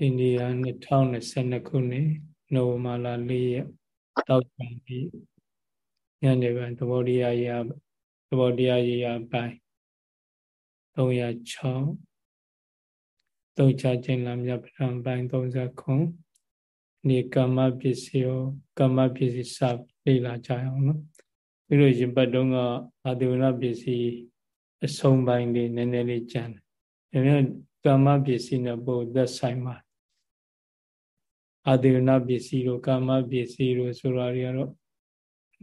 အိန္ဒိယ2022ခုနှစ်နိုဝင်ဘာလ4ရက်တောက်ပြန်ပြီးညနေပိုင်းသဘောတရားရသဘောတရားရရပိုင်း306သုံးချခြင်းလာမြတ်ပထမပိုင်း30ခုနေကမ္မပစ္စည်းရောကမ္မပစ္စည်းစလေ့လာကြအောင်နော်ပြီးတော့ရင်ပတ်တုံးကအာသေဝနပစ္စည်းအဆုံးပိုင်းလေးနည်းနည်းလေးကြံတယ်ဒါပေမဲ့ကမ္မပစ္စည်းနဲ့ပို့သက်ဆိုင်ပါ အာသေဝနပစ္စည်းတို့ကာမပစ္စည်းတို့ဆိုတာတွေကတော့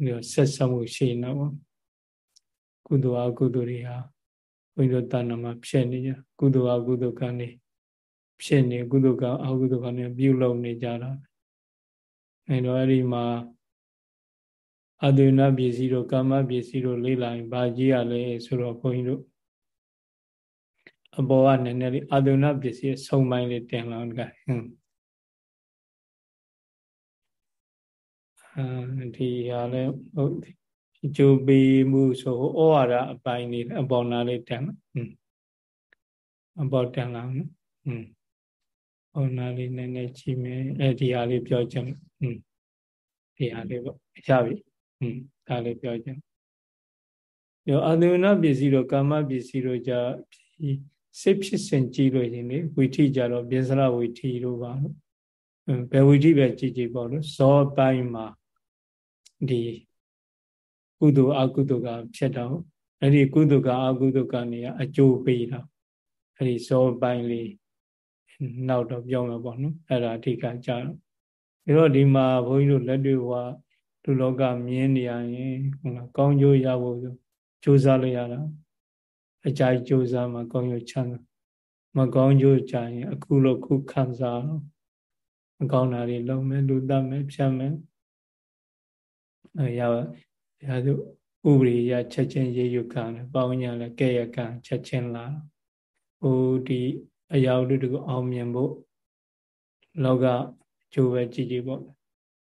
ဒီဆက်ဆက်မှုရှိနေတော့ကုသိုလ်အကုသိုလ်တွေဟာဘုန်းကြီးတို့တဏ္ဍမှာဖြစ်နေကြကုသိုလ်အကုသိုလ်ကနေဖြစ်နေကုသိုလ်ကအကုသိုလ်ကနေပြုလုပ်နေကြတာအဲတော့အဲ့ဒီမှာအသေဝနပစ္စည်းတို့ကာမပစ္စည်းတို့လေးလာရင်ဘာကြည့်ရလဲဆိုတော့ဘုန်းကြီးတို့အပေါ်ကနည်းနည်းလေးအသေဝနပစ္စည်းအဆုံးပိုင်းလေးတင်လာအောင်ကဟွန်း ဒီဟာလည်းဟုတ်အကျိုးပေးမှုဆိုဩဝါဒအပိုင်းနေအပေါ်နာလေးတန်လားအပေါ်တန်လားနော်ဟွန်းဩနာလေးနည်းနည်းကြည့်မယ်အဲဒီဟာလေးပြောချင်ဟွန်းဒီဟာလေးပေါ့ရပြီဟွန်းဒါလေးပြောချင်ရောအာသေနပစ္စည်းတို့ကာမပစ္စည်းတို့じゃစိတ်ဖြစ်စဉ်ကြည့်လို့ရင်လေဝိထိကြတော့ပြင်စရဝိထိတို့ပါဘယ်ဝိထိပဲကြည့်ကြည့်ပေါ့လို့ဇောပိုင်းမှာ ဒီကုသိုလ်အကုသိုလ်ကဖြစ်တော့အဲ့ဒီကုသိုလ်ကအကုသိုလ်ကနေအကျိုးပေးတာအဲ့ဒီဇောပိုင်းလေးနောက်တော့ပြောမှာပေါ့နော်အဲ့ဒါအဓိကကြတော့ဒါတော့ဒီမှာဘုန်းကြီးတို့လက်တွေ့ဟောလူလောကမြင်နေရရင်ဟုတ်လားကောင်းကျိုးရဖို့ဆိုကြိုးစားလို့ရတာအကြိုက်ကြိုးစားမှကောင်းကျိုးချမ်းသာမကောင်းကျိုးကြရင်အခုလို့ခုခံစားတော့မကောင်းတာတွေလုံးမယ်လူတတ်မယ်ဖြတ်မယ်အဲ ရရသူဥပရိယချက်ချင်းရေယုကံပေါင်းညာလဲကဲ့ရကံချက်ချင်းလာဟိုဒီအရာတို့တကူအောင်မြင်ဖို့လောကကြိုးပဲကြည်ကြည်ပေါ့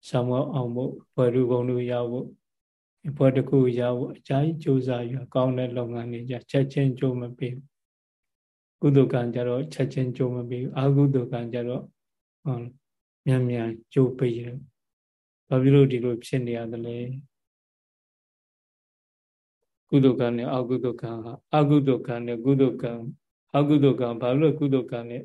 ဆောင်းမအောင်ဖို့ဘွယ်လူဘုံလူရဖို့ဘွယ်တကူရဖို့အကြိုက်ကြိုးစားရကောင်းတဲ့လုပ်ငန်းတွေကြချက်ချင်းကြိုးမပေးကုသကံကြတော့ချက်ချင်းကြိုးမပေးအကုသကံကြတော့ဟုတ်မြန်မြန်ကြိုးပေးရ ဘာဖြစ်လို့ဒီလိုဖြစ်နေရသလဲကုသကံနဲ့အကုသကံဟာအကုသကံနဲ့ကုသကံအကုသကံဘာလို့ကုသကံနဲ့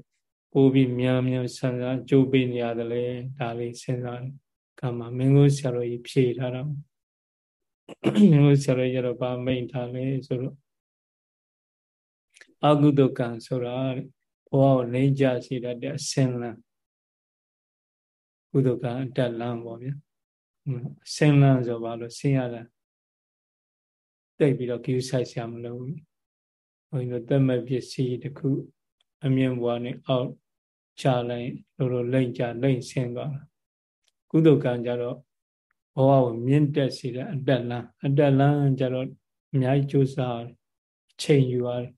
ပို့ပြီးမြန်မြန်ဆန်းဆန်းကြိုးပေးနေရတယ်လေဒါလေးစဉ်းစားတယ်ကံမှာမင်းကိုဆရာတော်ကြီးဖြေထားတာမင်းကိုဆရာတော်ကြီးကတော့ဗာမိန်ထားလဲဆိုတော့အကုသကံဆိုတာဘဝကိုလိမ့်ကြစေတဲ့အစင်လန်းကုသကံအတက်လန်းပေါ့ဗျာ အစင်လန်းဆိုပါလို့ဆင်းရတာတိတ်ပြီးတော့ queue site ဆရာမလို့ဘူးဘုန်းကြီးတို့တက်မဲ့ပစ္စည်းတစ်ခု အမြင်ဘွားနဲ့အောက်ချလိုက်လိုလိုလိမ့်ကြလိမ့်ဆင်းသွားတာကုသကံကြတော့ဘဝကိုမြင့်တက်စေတဲ့အတက်လန်းအတက်လန်းကြတော့အများကြီးကြိုးစားချိန်ယူရတယ်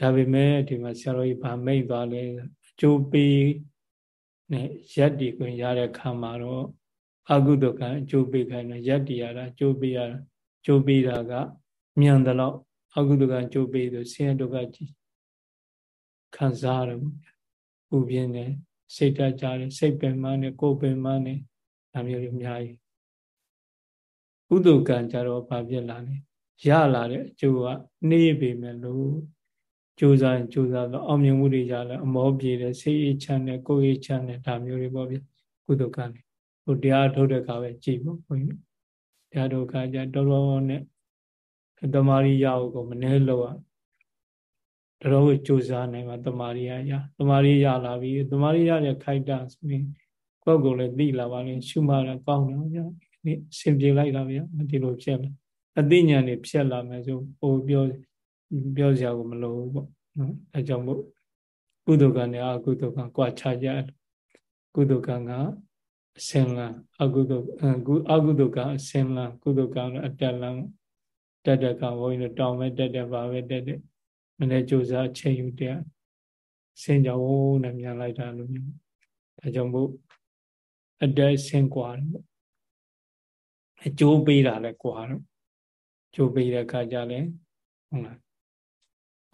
ဒါပေမဲ့ဒီမှာဆရာတော်ကြီးဗာမိတ်သွားလဲအကျိုးပေး နဲ့ရက်တီခွင့်ရတဲ့ခါမှာတော့အကုသကံအကျိုးပေးခိုင်းတယ်ရက်တီရတာအကျိုးပေးရတာအကျိုးပေးတာကမြန်တယ်လို့အကုသကံအကျိုးပေးဆိုဆင်းရဲဒုက္ခကြီးခံစားရတယ်ပူပြင်းတယ်စိတ်တကြတယ်စိတ်ပင်မနဲ့ကိုယ်ပင်မနဲ့ဒါမျိုးတွေအများကြီးကုသကံကြတော့ဘာဖြစ်လာလဲရလာတဲ့အကျိုးကနှေးပေမဲ့လို့ ကြိုးစားကြိုးစားတော့အောင်မြင်မှုတွေရလာအမောပြေတယ်စိတ်အေးချမ်းတယ်ကိုယ်အေးချမ်းတယ်ဒါမျိုးတွေပေါ့ဗျကုသကံတွေဟိုတရားထုတ်တဲ့ကပဲကြည်ပေါ့ဘုန်းကြီးတရားထုတ်ကကြတော်တော်နဲ့တမာရီရအောင်ကိုမနှဲလို့ရတော်ကိုကြိုးစားနိုင်မှာတမာရီရရတမာရီရလာပြီတမာရီရတဲ့ခိုက်တာဆိုရင်ကိုယ့်ကိုယ်လည်းသိလာပါလိမ့်ရှုမှလည်းကောင်းတယ်ဗျာဒီအစဉ်ပြေလိုက်တာဗျာဒီလိုဖြစ်လာအသိဉာဏ်တွေဖြစ်လာမယ်ဆိုပိုပြော ပြောစရာကိုမလိုဘူးပေါ့နော်အဲကြောင့်မို့ကုသကံနဲ့အကုသကံကြွာချကြကုသကံကအစင်လံအကုသအကုသကအစင်လံကုသကံအတက်လံတက်တက်ကဘုန်းကြီးတို့တောင်းပဲတက်တက်ပါပဲတက်တက်မနေ့ကြိုးစားချိန်ယူတဲ့စင်ကြောင်းနဲ့မြန်လိုက်တာလို့မျိုးဒါကြောင့်မို့အတက်ဆင်กว่าတယ်အကျိုးပေးတာလဲกว่าတော့ကျိုးပေးတဲ့အခါကျလဲဟုတ်လား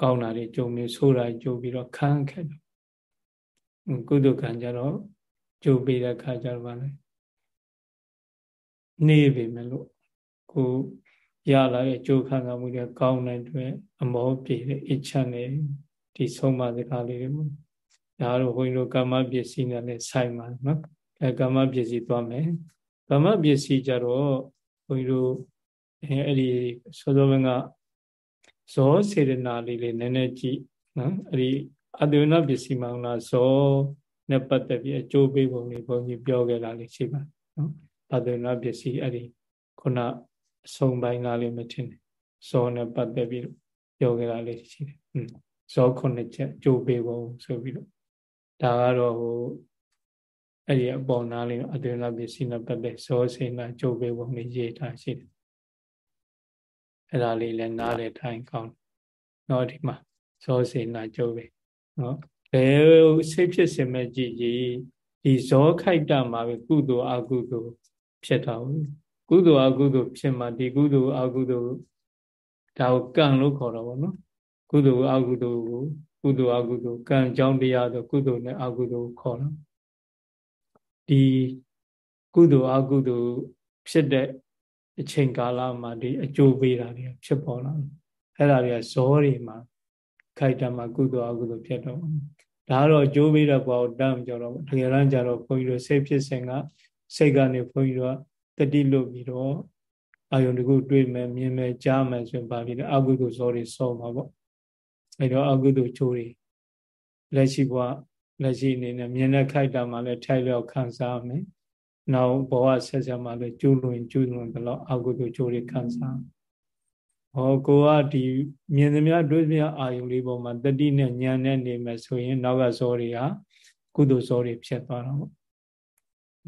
ကောင်းတာတွေကြုံမျိုးဆိုးတာကြိုးပြီးတော့ခန်းခက်ကုသိုလ်ကံကြတော့ကြိုးပေးတဲ့ခါကြတော့ဗာလဲနေပြီမလို့ကိုရလာတဲ့ကြိုးခံစားမှုတွေကောင်းတဲ့အတွက်အမောပြေတဲ့အချမ်းနဲ့ဒီဆုံးမစကားလေးတွေပေါ့ဒါတော့ဘုန်းကြီးတို့ကာမပစ္စည်းနဲ့လည်းဆိုင်ပါနော်အဲကာမပစ္စည်းသွားမယ်ကာမပစ္စည်းကြတော့ဘုန်းကြီးတို့အဲအဲ့ဒီစောစောဘင်က ဇောစေရနာလေးလေးနည်းနည်းကြည့်နော်အဲ့ဒီအတုဏပစ္စည်းမောင်နာဇောနဲ့ပတ်သက်ပြီးအကျိုးပေးပုံလေးဘုန်းကြီးပြောခဲ့တာလေးရှိပါနော်အတုဏပစ္စည်းအဲ့ဒီခုနအဆုံးပိုင်းကလေးမထင်နဲ့ဇောနဲ့ပတ်သက်ပြီးပြောခဲ့တာလေးရှိတယ်อืมဇောခုနှစ်ချက်အကျိုးပေးပုံဆိုပြီးတော့ဒါကတော့ဟိုအဲ့ဒီအပေါ်နာလေးအတုဏပစ္စည်းနဲ့ပတ်သက်ဇောစေနာအကျိုးပေးပုံလေးရေးထားရှိတယ် အဲ့ဒါလေးလည်းနားလေထိုင်ကောင်းတော့ဒီမှာဇောစေနာကျိုးပဲနော်ဘယ်စိတ်ဖြစ်စင်မဲ့ကြည်ကြည်ဒီဇောခိုက်တမှာပဲကုသိုလ်အကုသိုလ်ဖြစ်တာဘူးကုသိုလ်အကုသိုလ်ဖြစ်မှာဒီကုသိုလ်အကုသိုလ်ဒါကိုကံလို့ခေါ်တော့ဗောနော်ကုသိုလ်အကုသိုလ်ကိုကုသိုလ်အကုသိုလ်ကံကြောင့်တရားဆိုကုသိုလ်နဲ့အကုသိုလ်ခေါ်တော့ဒီကုသိုလ်အကုသိုလ်ဖြစ်တဲ့ အချိန်ကာလမှာဒီအကျိုးပေးတာတွေဖြစ်ပေါ်လာအဲ့ဒါတွေကဇောတွေမှာခိုက်တမှာကုသိုလ်အကုသိုလ်ဖြစ်တော့ဒါတော့အကျိုးပေးတဲ့ဘောတမ်းကြတော့တကယ်တမ်းကျတော့ဘုန်းကြီးတို့စိတ်ဖြစ်စဉ်ကစိတ်ကနေဘုန်းကြီးတို့ကတတိလွတ်ပြီးတော့အာယုန်တခုတွေ့မယ်မြင်မယ်ကြားမယ်ဆိုရင်ပါပြီးတော့အကုသိုလ်ဇောတွေစောမှာပေါ့အဲ့တော့အကုသိုလ်ချိုးတွေလက်ရှိဘဝလက်ရှိအနေနဲ့မြင်တဲ့ခိုက်တာမှလည်းထိုက်လျောက်ခံစားမယ် နောက်ဘဝဆက်ဆက်မှလည်းကျူးလွန်ကျူးလွန်တယ်လို့အကုသိုလ်ချိုးတွေခံစားဟောကိုကဒီမြင်သမျှတွေ့သမျှအာယုလေးပေါ်မှာတတိနဲ့ဉာဏ်နဲ့နေမယ်ဆိုရင် နောက်ကဇောတွေကကုသိုလ်ဇောတွေဖြစ်သွားတော့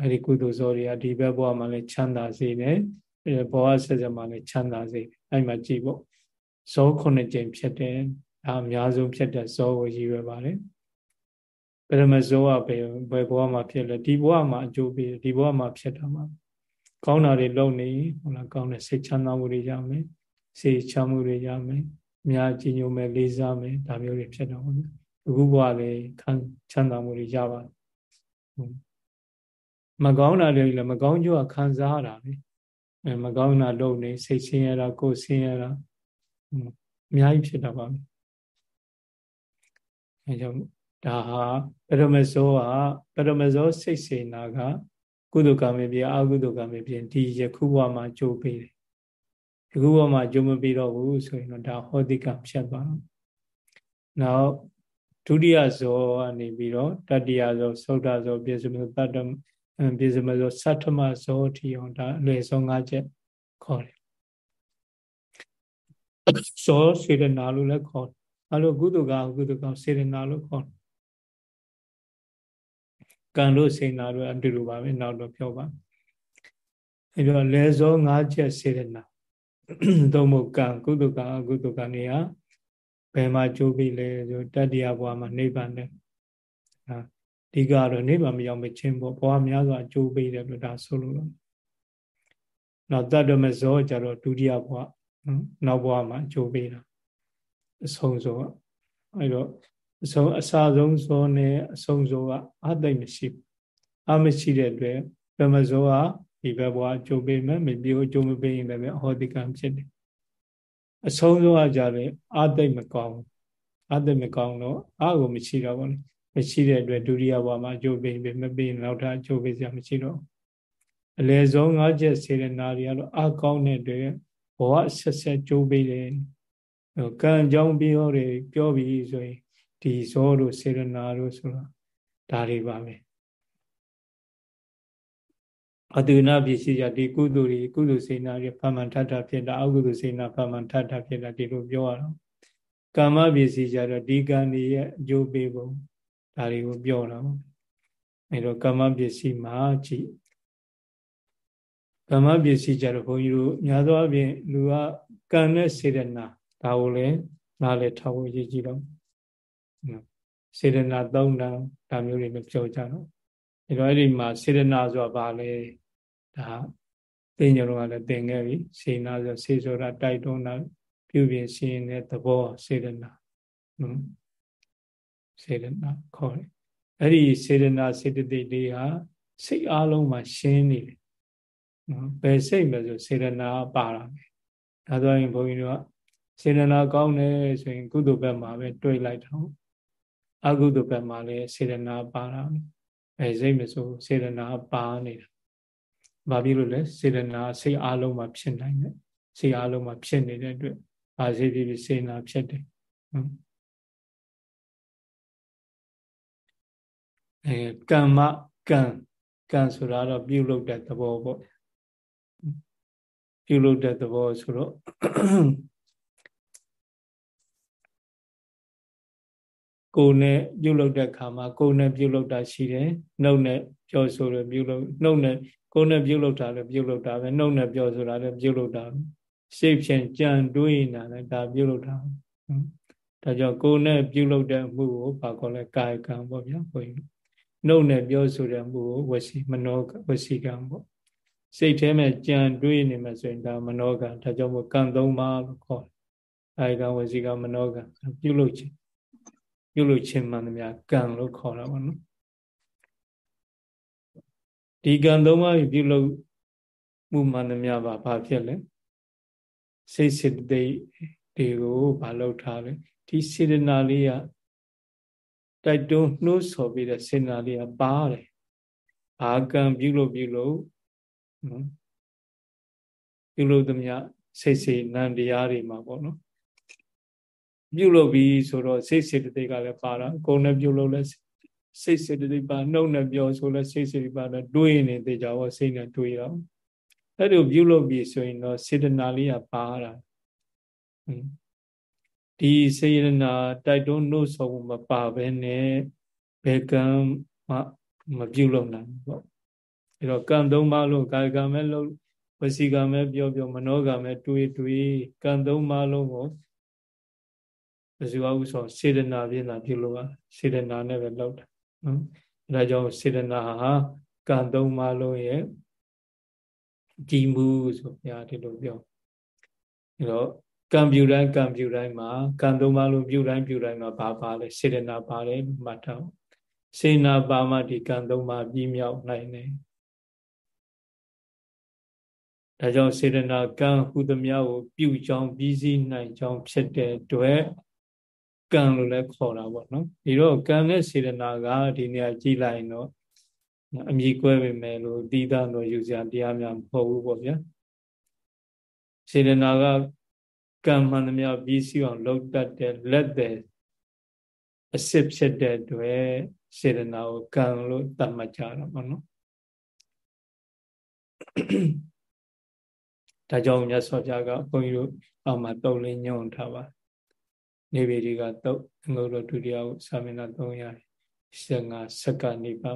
အဲဒီကုသိုလ်ဇောတွေကဒီဘက်ဘဝမှာလည်းချမ်းသာစေတယ်အဲဘဝဆက်ဆက်မှာလည်းချမ်းသာစေတယ်အဲ့မှာကြည့်ဖို့ဇောခုနှစ်ကြိမ်ဖြစ်တယ်ဒါအများဆုံးဖြစ်တဲ့ဇောကိုရည်ရွယ်ပါတယ် ပရမဇောကဘယ်ဘယ်ဘဝမှာဖြစ်လဲဒီဘဝမှာအကျိုးပေးဒီဘဝမှာဖြစ်တာမှာကောင်းတာတွေလုပ်နေဟုတ်လားကောင်းတဲ့စိတ်ချမ်းသာမှုတွေရမယ်စေချမ်းမှုတွေရမယ်အများကြီးညိုမယ်လေးစားမယ်ဒါမျိုးတွေဖြစ်တော့ဘူးအခုဘဝလေးခံချမ်းသာမှုတွေရပါတယ်မကောင်းတာတွေလည်းမကောင်းကျိုးကခံစားရတာလေအဲမကောင်းတာလုပ်နေစိတ်ဆင်းရဲတာကိုယ်ဆင်းရဲတာအများကြီးဖြစ်တာပါပဲအဲကြောင့် ဒါဟာပရမဇောကပရမဇောစိတ်စေနာကကုသကံမပြအကုသကံမပြဒီယခုဘဝမှာကြိုးပေးတယ်ယခုဘဝမှာကြိုးမပေးတော့ဘူးဆိုရင်တော့ဒါဟောတိကံဖြတ်သွားတော့နောက်ဒုတိယဇောကနေပြီးတော့တတိယဇောသုဒ္ဓဇောပြည့်စုံတတ္တပြည့်စုံဇောသတ္ထမဇောထီအောင်ဒါအလွယ်ဆုံး၅ချက်ခေါ်တယ်ဇောစေရနာလို့လည်းခေါ်တယ်အဲလိုကုသကကုသကစေရနာလို့ခေါ်တယ် ကံတို့စေနာတို့အတူတူပါပဲနောက်တော့ပြောပါအဲတော့လေဇော၅ချက်စေရနာသုံးဖို့ကံကုသကအကုသကနေဟာဘယ်မှာကျိုးပြီလဲဆိုတတ္တိယဘဝမှာနိဗ္ဗာန်နဲ့ဟာဒီကတော့နိဗ္ဗာန်မရောက်မချင်းပေါ့ဘဝများစွာကျိုးပေးတယ်လို့ဒါဆိုလို့နောက်တတ္တမဇောကြတော့ဒုတိယဘဝနောက်ဘဝမှာကျိုးပေးတာအဆုံးစုံအဲတော့ အဆုံးအစာဆုံးဇောနဲ့အဆုံးဇောကအသိမရှိဘူးအမရှိတဲ့အတွက်ဗမဇောကဒီဘက်ဘဝအကျိုးပေးမယ်မပြေအကျိုးမပေးရင်လည်းအဟောတိကံဖြစ်တယ်အဆုံးဇောကကြတယ်အသိမကောင်းအသိမကောင်းတော့အကိုမရှိတော့ဘူးမရှိတဲ့အတွက်ဒုတိယဘဝမှာအကျိုးပေးပြီမပေးရင်နောက်ထပ်အကျိုးပေးစရာမရှိတော့အလယ်ဆုံး၅ချက်စေရနာတွေကတော့အကောင်းတဲ့အတွက်ဘဝဆက်ဆက်ကျိုးပေးတယ်ကံကြောင်းပြောတွေပြောပြီးဆိုရင် ဒီဇောတို့စေရနာတို့ဆိုတာဒါတွေပါပဲအတုနာပစ္စည်းကြဒီကုသိုလ်တွေကုသိုလ်စေနာတွေဖမှန်ထထဖြစ်တာအကုသိုလ်စေနာဖမှန်ထထဖြစ်တာဒီလိုပြောရတော့ကာမပစ္စည်းကြတော့ဒီကံတွေရဲ့အကျိုးပေးပုံဒါတွေကိုပြောတာပေါ့အဲတော့ကာမပစ္စည်းမှာကြည့်ကာမပစ္စည်းကြတော့ဘုန်းကြီးတို့များသောအားဖြင့်လူကကံနဲ့စေရနာဒါကိုလည်းနားလည်ထားဖို့ရည်ကြည်တော့ စေရနာသုံးတန်ဒါမျိုးတွေမပြောကြတော့အဲတော့အဲ့ဒီမှာစေရနာဆိုတာဘာလဲဒါသိညုံတော့လည်းသင်ခဲ့ပြီစေနာဆိုစေဆိုတာတိုက်တွန်းတာပြုပြင်ရှင်တဲ့သဘောစေရနာနော်စေရနာခေါ်တယ်အဲ့ဒီစေတနာစေတသိက်လေးဟာစိတ်အားလုံးမှာရှင်းနေတယ်နော်ဘယ်စိတ်လဲဆိုစေတနာပါတာပဲဒါဆိုရင်ဘုန်းကြီးတို့ကစေတနာကောင်းတယ်ဆိုရင်ကုသိုလ်ဘက်မှာပဲတွေးလိုက်တော့ အကုသိုလ်ဘက်မှာလည်းစေတနာပါတာပဲအဲစိတ်မဆိုစေတနာပါနေတာဘာဖြစ်လို့လဲစေတနာစိတ်အားလုံးမှာဖြစ်နိုင်တယ်စိတ်အားလုံးမှာဖြစ်နေတဲ့အတွက်ဘာစေဖြစ်ဖြစ်စေနာဖြစ်တယ်အဲကမ္မကံကံဆိုတာတော့ပြုလုပ်တဲ့သဘောပေါ့ပြုလုပ်တဲ့သဘောဆိုတော့ ကိုယ်နဲ့ပြုလုပ်တဲ့ခါမှာကိုယ်နဲ့ပြုလုပ်တာရှိတယ်နှုတ်နဲ့ပြောဆိုရပြုလုပ်နှုတ်နဲ့ကိုယ်နဲ့ပြုလုပ်တာလည်းပြုလုပ်တာပဲနှုတ်နဲ့ပြောဆိုတာလည်းပြုလုပ်တာရှေ့ဖြင့်ကြံတွေးနေတာလည်းဒါပြုလုပ်တာဒါကြောင့်ကိုယ်နဲ့ပြုလုပ်တဲ့မှုကိုဘာခေါ်လဲကာယကံပေါ့ဗျာဘုန်းကြီးနှုတ်နဲ့ပြောဆိုတဲ့မှုကိုဝစီမနောဝစီကံပေါ့စိတ်ထဲမှာကြံတွေးနေမှဆိုရင်ဒါမနောကံဒါကြောင့်မို့ကံသုံးပါလို့ခေါ်တယ်ကာယကံဝစီကံမနောကံပြုလုပ်ခြင်း ပြုလုပ်ခြင်းမှန်သမျှကံလို့ခေါ်တာပေါ့နော်ဒီကံသုံးပါးပြုလုပ်မှုမှန်သမျှပါဘာဖြစ်လဲစိတ်စိတ်သိတွေကိုဘာလုပ်ထားလဲဒီစေတနာလေးကတိုက်တွန်းနှိုးဆော်ပြီးတဲ့စေတနာလေးကပါတယ်ဘာကံပြုလို့ပြုလို့နော်ပြုလို့သမျှစိတ်စေနံတရားတွေမှာပေါ့နော် ပြုလုပ်ပြီးဆိုတော့စိတ်စေတသိက်ကလည်းပါတာကိုယ်နဲ့ပြုလုပ်လဲစိတ်စေတသိက်ပါနှုတ်နဲ့ပြောဆိုလဲစိတ်စေတသိက်ပါတော့တွေးနေသေးကြဘောစိတ်နဲ့တွေးတော့အဲ့လိုပြုလုပ်ပြီးဆိုရင်တော့စေတနာလေးကပါတာဒီစေတနာတိုက်တွန်းနှုတ်ဆော်မပါဘဲနဲ့ဘယ်ကံမှမပြုလုပ်နိုင်ဘူးပေါ့အဲ့တော့ကံသုံးပါလို့ကာယကံမဲ့လို့ဝစီကံမဲ့ပြောပြောမနောကံမဲ့တွေးတွေးကံသုံးပါလုံးကို ဘဇူအဥဆိုစေတနာပြင်းတာပြုလို့ပါစေတနာနဲ့ပဲလောက်တာနော်အဲဒါကြောင့်စေတနာဟာကံသုံးပါလုံးရဲ့ဒီမူဆိုဘုရားဒီလိုပြောအဲတော့ကံပြူတိုင်းကံပြူတိုင်းမှာကံသုံးပါလုံးပြူတိုင်းပြူတိုင်းမှာဘာပါလဲစေတနာပါတယ်မှတ်ထားစေနာပါမှဒီကံသုံးပါပြီးမြောက်နိုင်တယ်ဒါကြောင့်စေတနာကံဟုသမျှကိုပြုကြောင်းပြီးစည်းနိုင်ကြောင်းဖြစ်တဲ့အတွက် ကံလို့လည်းခေါ်တာပေါ့နော်ဒီတော့ကံနဲ့စေတနာကဒီနေရာကြည့်လိုက်ရင်တော့အမြည်ကွဲပေမဲ့လို့တိဒတော့ယူစရာတရားများမဟုတ်ဘူးပေါ့ဗျာစေတနာကကံမှန်သမျှပြီးစီအောင်လှုပ်တတ်တဲ့လက်တဲ့အစ်စ်ဖြစ်တဲ့အတွက်စေတနာကိုကံလို့သတ်မှတ်ကြတာပေါ့နော်ဒါကြောင့်မြတ်စွာဘုရားကဘုန်းကြီးတို့အောက်မှာတုံလင်းညွှန်ထားပါ နေဗေဒီကတုတ်ငုတ်တော်ဒုတိယကိုသာမဏ355စက္ကနေပါ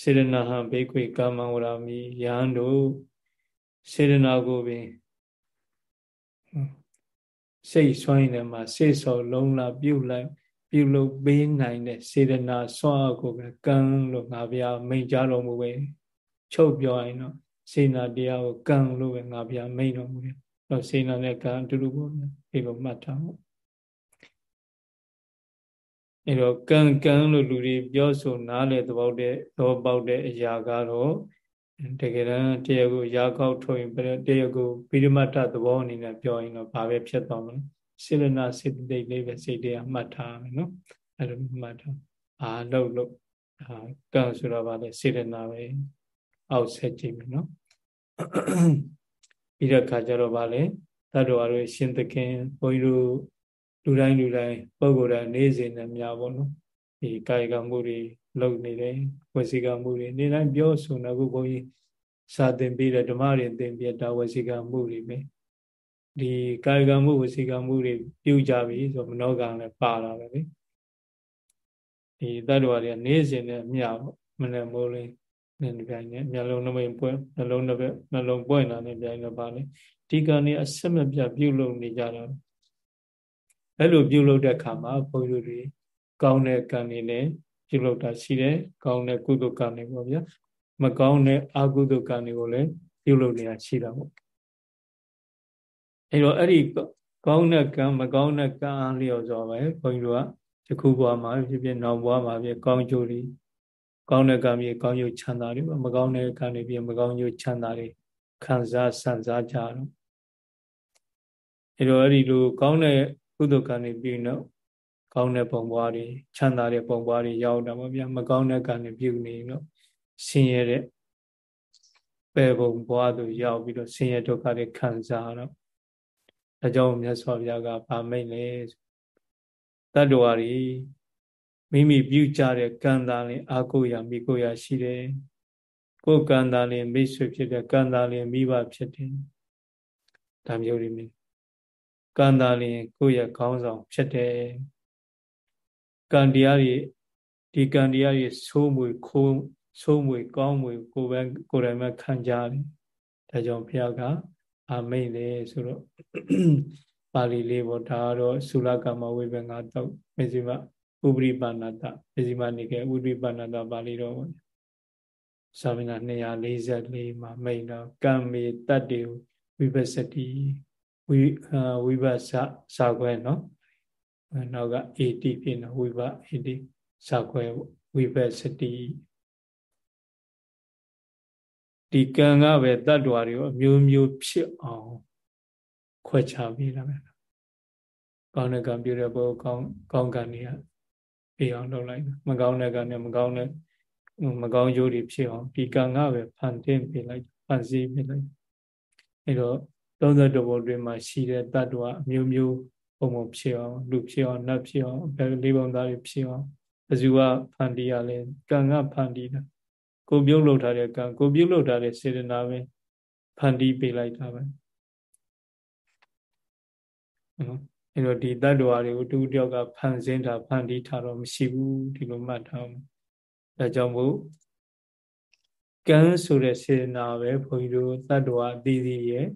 စေရနာဟံဘေခွေကာမံဝရာမိယဟန်တို့စေရနာကိုပင်စိတ်ဆွိုင်းတယ်မှာစိတ်စောလုံးလာပြုတ်လိုက်ပြုတ်လို့ပေးနိုင်တဲ့စေရနာဆွမ်းအကိုပဲကံလို့ငါဗျာမိန်ကြတော်မူပဲချုပ်ပြောရင်တော့စေနာတရားကိုကံလို့ပဲငါဗျာမိန်တော်မူတယ်တော့စေနာနဲ့ကံအတူတူပေါ့ဗျာဒီလိုမှတ်ထားဖို့ အဲတော့ကံကံလို့လူတွေပြောဆိုနားလေသဘောတဲ့သဘောပေါက်တဲ့အရာကတော့တကယ်တမ်းတရားကိုရာကောက်ထုတ်ရင်တရားကိုပိရမတ္ထသဘောအနေနဲ့ပြောရင်တော့ဘာပဲဖြစ်သွားမလဲစေလနာစေတသိက်လေးပဲစိတ်တရားမှတ်ထားမယ်နော်အဲလိုမှတ်ထားအာလို့လို့အာကံဆိုတော့ဗာလေစေတနာပဲအောက်ဆက်ကြည့်မယ်နော်ပြီးတော့ခါကြတော့ဗာလေတတ္တဝါတွေရှင်သခင်ဘုန်းကြီးတို့ လူတိုင်းလူတိုင်းပုဂ္ဂိုလ်တိုင်းနေစဉ်နဲ့များပေါ့နော်ဒီကာယကမှုတွေလုပ်နေတယ်ဝစီကမှုတွေနေတိုင်းပြောဆိုနေခုဘုန်းကြီးစာသင်ပြီးတဲ့ဓမ္မတွေသင်ပြတာဝစီကမှုတွေပဲဒီကာယကမှုဝစီကမှုတွေပြုကြပြီဆိုမနောကံလည်းပါလာပဲလေဒီတတ္တဝါတွေကနေစဉ်နဲ့မြပေါ့မနဲ့မိုးလေးနဲ့ဒီပိုင်းနဲ့မျက်လုံးနှမိန်ပွဲနှလုံးတစ်ပတ်နှလုံးပွင့်လာတဲ့ပိုင်းတော့ပါလေဒီကံนี้အဆက်မပြတ်ပြုလုပ်နေကြတာ အဲ့လိုပြုလုပ်တဲ့အခါမှာဘုန်းကြီးတို့တွေကောင်းတဲ့ကံတွေနဲ့ပြုလုပ်တာရှိတယ်ကောင်းတဲ့ကုသိုလ်ကံတွေပေါ့ဗျာမကောင်းတဲ့အကုသိုလ်ကံတွေကိုလည်းပြုလုပ်နေတာရှိတာပေါ့အဲ့တော့အဲ့ဒီကောင်းတဲ့ကံမကောင်းတဲ့ကံအားလျော်စွာပဲဘုန်းကြီးတို့ကယခုဘဝမှာဖြစ်ဖြစ်နောက်ဘဝမှာဖြစ်ကောင်းကျိုးတွေကောင်းတဲ့ကံပြီးကောင်းကျိုးချမ်းသာတွေမကောင်းတဲ့ကံတွေပြီးမကောင်းကျိုးချမ်းသာတွေခံစားဆန့်စားကြတော့အဲတော့အဲ့ဒီလိုကောင်းတဲ့ ကုသိုလ်ကံတွေပြီးတော့ကောင်းတဲ့ပုံပွားတွေချမ်းသာတဲ့ပုံပွားတွေရောက်တာပေါ့ဗျာမကောင်းတဲ့ကံတွေပြုနေတော့ဆင်းရဲတဲ့ပယ်ပုံပွားသူရောက်ပြီးတော့ဆင်းရဲဒုက္ခတွေခံစားတော့ဒါကြောင့်မြတ်စွာဘုရားကဗာမိတ်လေတတ္တဝါတွေမိမိပြုကြတဲ့ကံတာလေးအာကိုရမိကိုရရှိတယ်ကိုယ်ကံတာလေးမိတ်ဆွေဖြစ်တဲ့ကံတာလေးမိဘဖြစ်တယ်ဒါမျိုးတွေမြင် ကံတာလေးကိုယ့်ရဲ့ခေါင်းဆောင်ဖြစ်တယ်ကံတရားတွေဒီကံတရားတွေဆိုးမွေခိုးဆိုးမွေကောင်းမွေကိုယ်ပဲကိုယ်တိုင်ပဲခံကြတယ်ဒါကြောင့်ဘုရားကအာမိတ်လေဆိုတော့ပါဠိလေးပေါ့ဒါကတော့သုလကမ္မဝိဘငါတော့မေဇိမဥပရိပါဏတမေဇိမနေကဥပရိပါဏတပါဠိတော်ပေါ့သာဝနာ244မှာမိန်တော့ကံမေတတ္တေဝိပဿတိ ဝိဝိပဿစာခွဲနော်နောက်က AT ဖြစ်နေဝိပ AT စာခွဲဝိပဿတိဒီကံကပဲတတ္တဝါတွေကိုအမျိုးမျိုးဖြစ်အောင်ခွဲခြားပေးတာပဲကောင်းတဲ့ကံပြုတဲ့ဘောကောင်းကောင်းကံတွေကပြအောင်လုပ်လိုက်မကောင်းတဲ့ကံနဲ့မကောင်းတဲ့မကောင်းကျိုးတွေဖြစ်အောင်ဒီကံကပဲဖန်တင်းပေးလိုက်ဖန်ဆီးပေးလိုက်အဲတော့ 32ဘုံတွင်မှာရှိတဲ့တတ္တဝါအမျိုးမျိုးပုံပုံဖြစ်အောင်လူဖြစ်အောင်နတ်ဖြစ်အောင်ဘယ်လေးပုံသားတွေဖြစ်အောင်ဘဇူကဖန်တီးရလဲကံကဖန်တီးတာကိုပြုတ်လုပ်ထားတဲ့ကံကိုပြုတ်လုပ်ထားတဲ့စေတနာပဲဖန်တီးပေးလိုက်တာပဲနော်အဲတော့ဒီတတ္တဝါတွေကိုတူတယောက်ကဖန်ဆင်းတာဖန်တီးထားတော့မရှိဘူးဒီလိုမှတ်ထားအောင်ဒါကြောင့်မို့ကံဆိုတဲ့စေတနာပဲဘုန်းကြီးတို့တတ္တဝါအသီးသီးရဲ့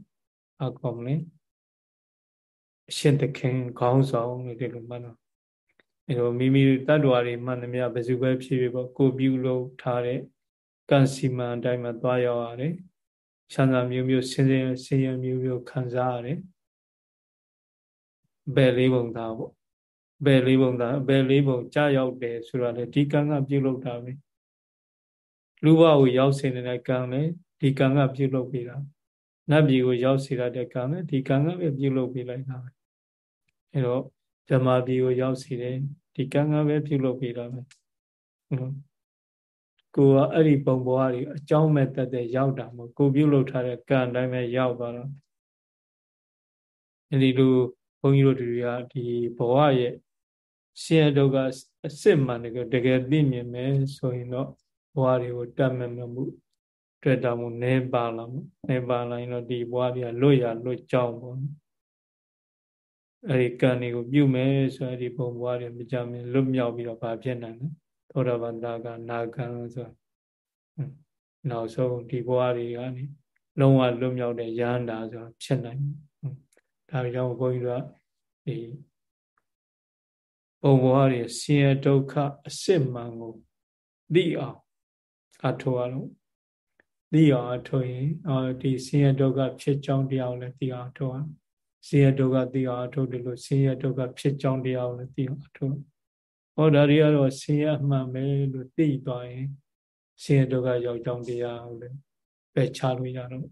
အကောင်လေအရှင်သခင်ခေါင်းဆောင်လို့ဒီလိုမှတ်တော့အဲတော့မိမိတတ္တဝါတွေမှန်သမျှဘယ်သူပဲဖြစ်ဖြစ်ပေါ့ကိုပြုလို့ထားတဲ့ကံစီမံအတိုင်းမှာသွားရောက်ရတယ်။ချမ်းသာမျိုးမျိုးဆင်းရဲဆင်းရဲမျိုးမျိုးခံစားရတယ်။ဘယ်လေးပုံသားပေါ့။ဘယ်လေးပုံသားဘယ်လေးပုံကြာရောက်တယ်ဆိုတာလေဒီကံကပြုလုပ်တာပဲ။လူဘဝကိုရောက်စေနေတဲ့ကံလေဒီကံကပြုလုပ်ပေးတာ။ နတ်ပြည်ကိုရောက်စေရတဲ့ကံလေဒီကံကပဲပြုလုပ်ပေးလိုက်တာပဲ။အဲတော့ဇမာပြည်ကိုရောက်စေတယ်ဒီကံကပဲပြုလုပ်ပေးတာပဲ။ဟုတ်ကိုကအဲ့ဒီပုံပေါ်ကနေအကြောင်းမဲ့တက်တဲ့ရောက်တာမဟုတ်ကိုပြုတ်လုပ်ထားတဲ့ကံတိုင်းပဲရောက်သွားတော့အဲ့ဒီလိုဘုန်းကြီးတို့တွေကဒီဘဝရဲ့ရှင်ရဒုက္ခအစစ်မှန်တကယ်တကယ်သိမြင်မယ်ဆိုရင်တော့ဘဝတွေကိုတတ်မဲ့မှု တွေ့တာမှုနေပါလာမှုနေပါလာရင်တော့ဒီဘဝတွေကလွတ်ရလွတ်ကြောင်းပေါ့အဲ့ဒီကံတွေကိုပြုမယ်ဆိုအဲ့ဒီဘုံဘဝတွေမကြမင်းလွတ်မြောက်ပြီးတော့ဗာဖြစ်နိုင်တယ်သောတာပန်တာကနာခံဆိုနောက်ဆုံးဒီဘဝတွေကနေလုံးဝလွတ်မြောက်တဲ့ယန္တာဆိုတာဖြစ်နိုင်ဒါကြောင့်ဘုန်းကြီးတို့ကဒီပုံဘဝတွေဆင်းရဲဒုက္ခအစစ်မှန်ကိုသိအောင်အထောက်အလုံး သိအောင်အထောက်ရင်ဒီဆင်းရဲဒုက္ခဖြစ်ကြောင်းတရားကိုလည်းသိအောင်အထောက်အောင်ဆင်းရဲဒုက္ခသိအောင်အထောက်တယ်လို့ဆင်းရဲဒုက္ခဖြစ်ကြောင်းတရားကိုလည်းသိအောင်အထောက်ဟောဒါတွေကတော့ဆင်းရဲအမှန်ပဲလို့သိသွားရင်ဆင်းရဲဒုက္ခရောက်ကြောင်းတရားဟုတ်လေပဲချလို့ရတော့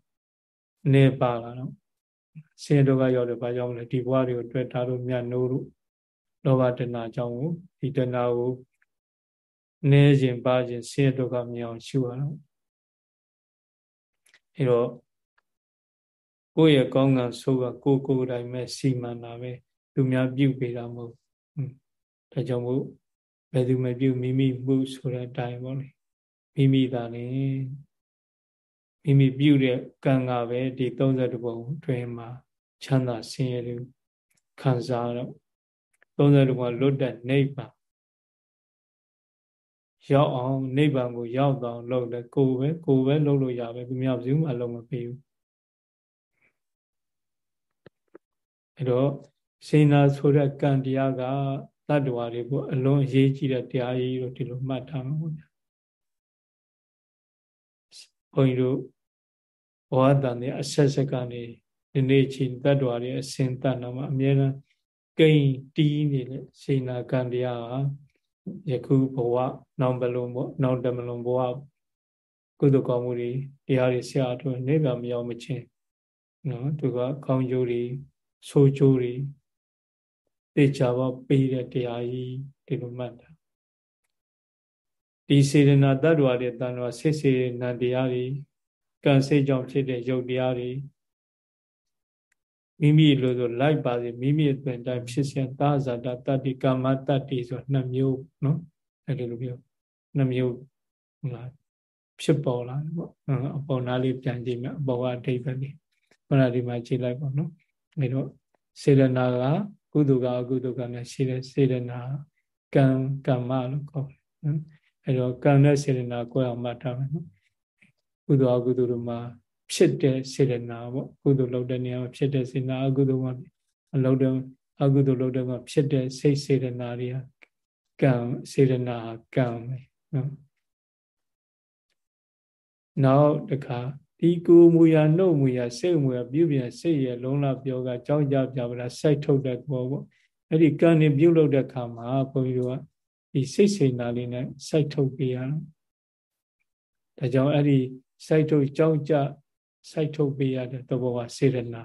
နေပါလာတော့ဆင်းရဲဒုက္ခရောက်တယ်ဘာကြောင့်လဲဒီဘဝတွေကိုတွေ့ထားလို့မြတ်နိုးလို့လောဘတဏှာကြောင့်ကိုဒီတဏှာကိုနေခြင်းပါခြင်းဆင်းရဲဒုက္ခမြင်အောင်ရှုရတော့ အဲတော့ကိုယ့်ရဲ့ကောင်းကံဆိုးကကိုကိုယ်တိုင်ပဲစီမံတာပဲသူများပြုပေးတာမဟုတ်ဒါကြောင့်မို့ဘယ်သူမပြုမိမိမှုဆိုတဲ့အတိုင်းပေါ့လေမိမိသာနေမိမိပြုတဲ့ကံကပဲဒီ32ပုံတွင်မှာချမ်းသာဆင်းရဲတွေခံစားတော့32ပုံလွတ်တဲ့နိဗ္ဗာန် ရောက်အောင်နိဗ္ဗာန်ကိုရောက်တော့လုပ်တယ်ကိုယ်ပဲကိုယ်ပဲလုပ်လို့ရပဲသူများဘယ်သူမှလုပ်မပေးဘူးအဲ့တော့စေနာဆိုတဲ့ကံတရားကတတ္တဝါတွေကိုအလွန်အရေးကြီးတဲ့တရားကြီးလို့ဒီလိုမှတ်ထားမှာပေါ့ဗျာဘုန်းကြီးတို့ဘဝတန်တဲ့အဆက်ဆက်ကနေဒီနေ့ချင်းတတ္တဝါတွေအစဉ်တန်တော့မှအများအားကိန်းတီးနေတဲ့စေနာကံတရားဟာ ယခုဘဝနောင်ဘလုံးဘနောင်တမလုံးဘဝကုသိုလ်ကောင်းမှုတွေတရားတွေဆရာတို့နေဗာမရောက်မချင်းနော်သူကကောင်းကျိုးတွေဆိုးကျိုးတွေသိချပါပေးတဲ့တရားကြီးဒီလိုမှတ်တာဒီစေရနာတ attva တွေတန်တော်ဆိစေနာတရားတွေကံစိတ်ကြောင့်ဖြစ်တဲ့ယုတ်တရားတွေ မိမိလိုဆိုလိုက်ပါစေမိမိအသွင်တိုင်းဖြစ်စဉ်သာဇာတတတ္တိကာမတတ္တိဆိုနှစ်မျိုးနော်အဲ့ဒီလိုပြောနှစ်မျိုးဟုတ်လားဖြစ်ပေါ်လာတယ်ပေါ့အပေါ်နားလေးပြန်ကြည့်မယ်အပေါ်ကအဓိပ္ပာယ်လေးခုနဒီမှာကြည့်လိုက်ပေါ့နော်အဲ့တော့စေရနာကကုသကအကုသကနဲ့ရှိတဲ့စေရနာကံကမ္မလို့ခေါ်တယ်နော်အဲ့တော့ကံနဲ့စေရနာကိုယ်အောင်မှတ်ထားမယ်နော်ကုသအကုသတို့မှာ ဖြစ်တဲ့စေရနာပေါ့ကုသလုပ်တဲ့နေရာမှာဖြစ်တဲ့စေနာအကုသမှာအလုပ်တဲ့အကုသလုပ်တဲ့မှာဖြစ်တဲ့စိတ်စေရနာတွေကကံစေရနာကံပဲနော်နောက်တခါဒီကိုမူရနှုတ်မူရစိတ်မူရပြုပြင်စိတ်ရလုံးလာပြောကကြောင်းကြပြပါလားစိုက်ထုတ်တဲ့ဘောပေါ့အဲ့ဒီကံနေပြုတ်လုပ်တဲ့ခါမှာဘုန်းကြီးတို့ကဒီစိတ်စိတ်နာလေးနဲ့စိုက်ထုတ်ပေးရအောင်ဒါကြောင့်အဲ့ဒီစိုက်ထုတ်ကြောင်းကြ စိုက်ထုတ်ပေးရတဲ့သဘောကစေရနာ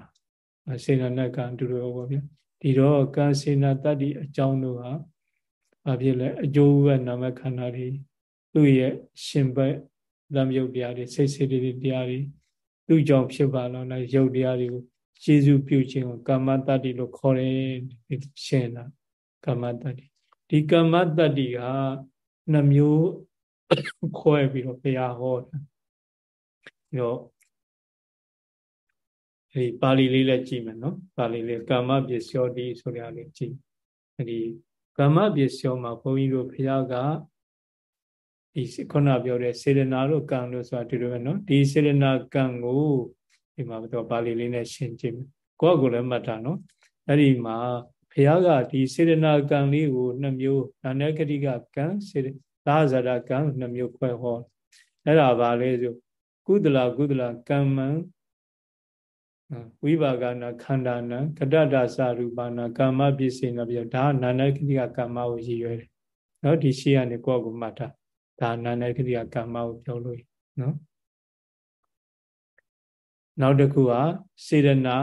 စေရနာကံတူတူပေါ့ဗျာဒီတော့ကံစေနာတတ္တိအကြောင်းတို့ဟာဘာဖြစ်လဲအကျိုးဘနာမခန္ဓာတွေသူ့ရဲ့ရှင်ဘက်လမ်းယုတ်တရားတွေစိတ်စိတ်တွေတရားတွေသူ့ကြောင့်ဖြစ်ပါတော့လားယုတ်တရားတွေကိုကျေစုပြုခြင်းကိုကာမတတ္တိလို့ခေါ်တယ်ရှင်းတာကာမတတ္တိဒီကာမတတ္တိကနှမျိုးခွဲပြီးတော့ဘုရားဟောတာပြီးတော့ ဒီပါဠိလေးလည်းကြည့်မယ်နော်ပါဠိလေးကာမပစ္စယောတိဆိုရလေးကြည့်ဒီကာမပစ္စယောမှာဘုန်းကြီးတို့ဘုရားကဒီခုနပြောတဲ့စေရနာတို့ကံတို့ဆိုတာဒီလိုပဲနော်ဒီစေရနာကံကိုဒီမှာတော့ပါဠိလေးနဲ့ရှင်းကြည့်မယ်ကိုယ့်ကိုယ်လည်းမှတ်တာနော်အဲ့ဒီမှာဘုရားကဒီစေရနာကံလေးကိုနှစ်မျိုးနာနကတိကကံစေသာဇာတကံနှစ်မျိုးခွဲဟောအဲ့ဒါပါလေဆိုကုသလကုသလကမ္မံ ဝိပါကနာခန္ဓာနာကတ္တဒါစရူပနာကာမပစ္စေနာပြောဒါနာနကတိကကမ္မကိုရည်ရွယ်တယ်နော်ဒီရှိကနေကိုယ့်ကိုမှတ်တာဒါနာနကတိကကမ္မကိုပြောလို့နော်နောက်တစ်ခုကစေရနာ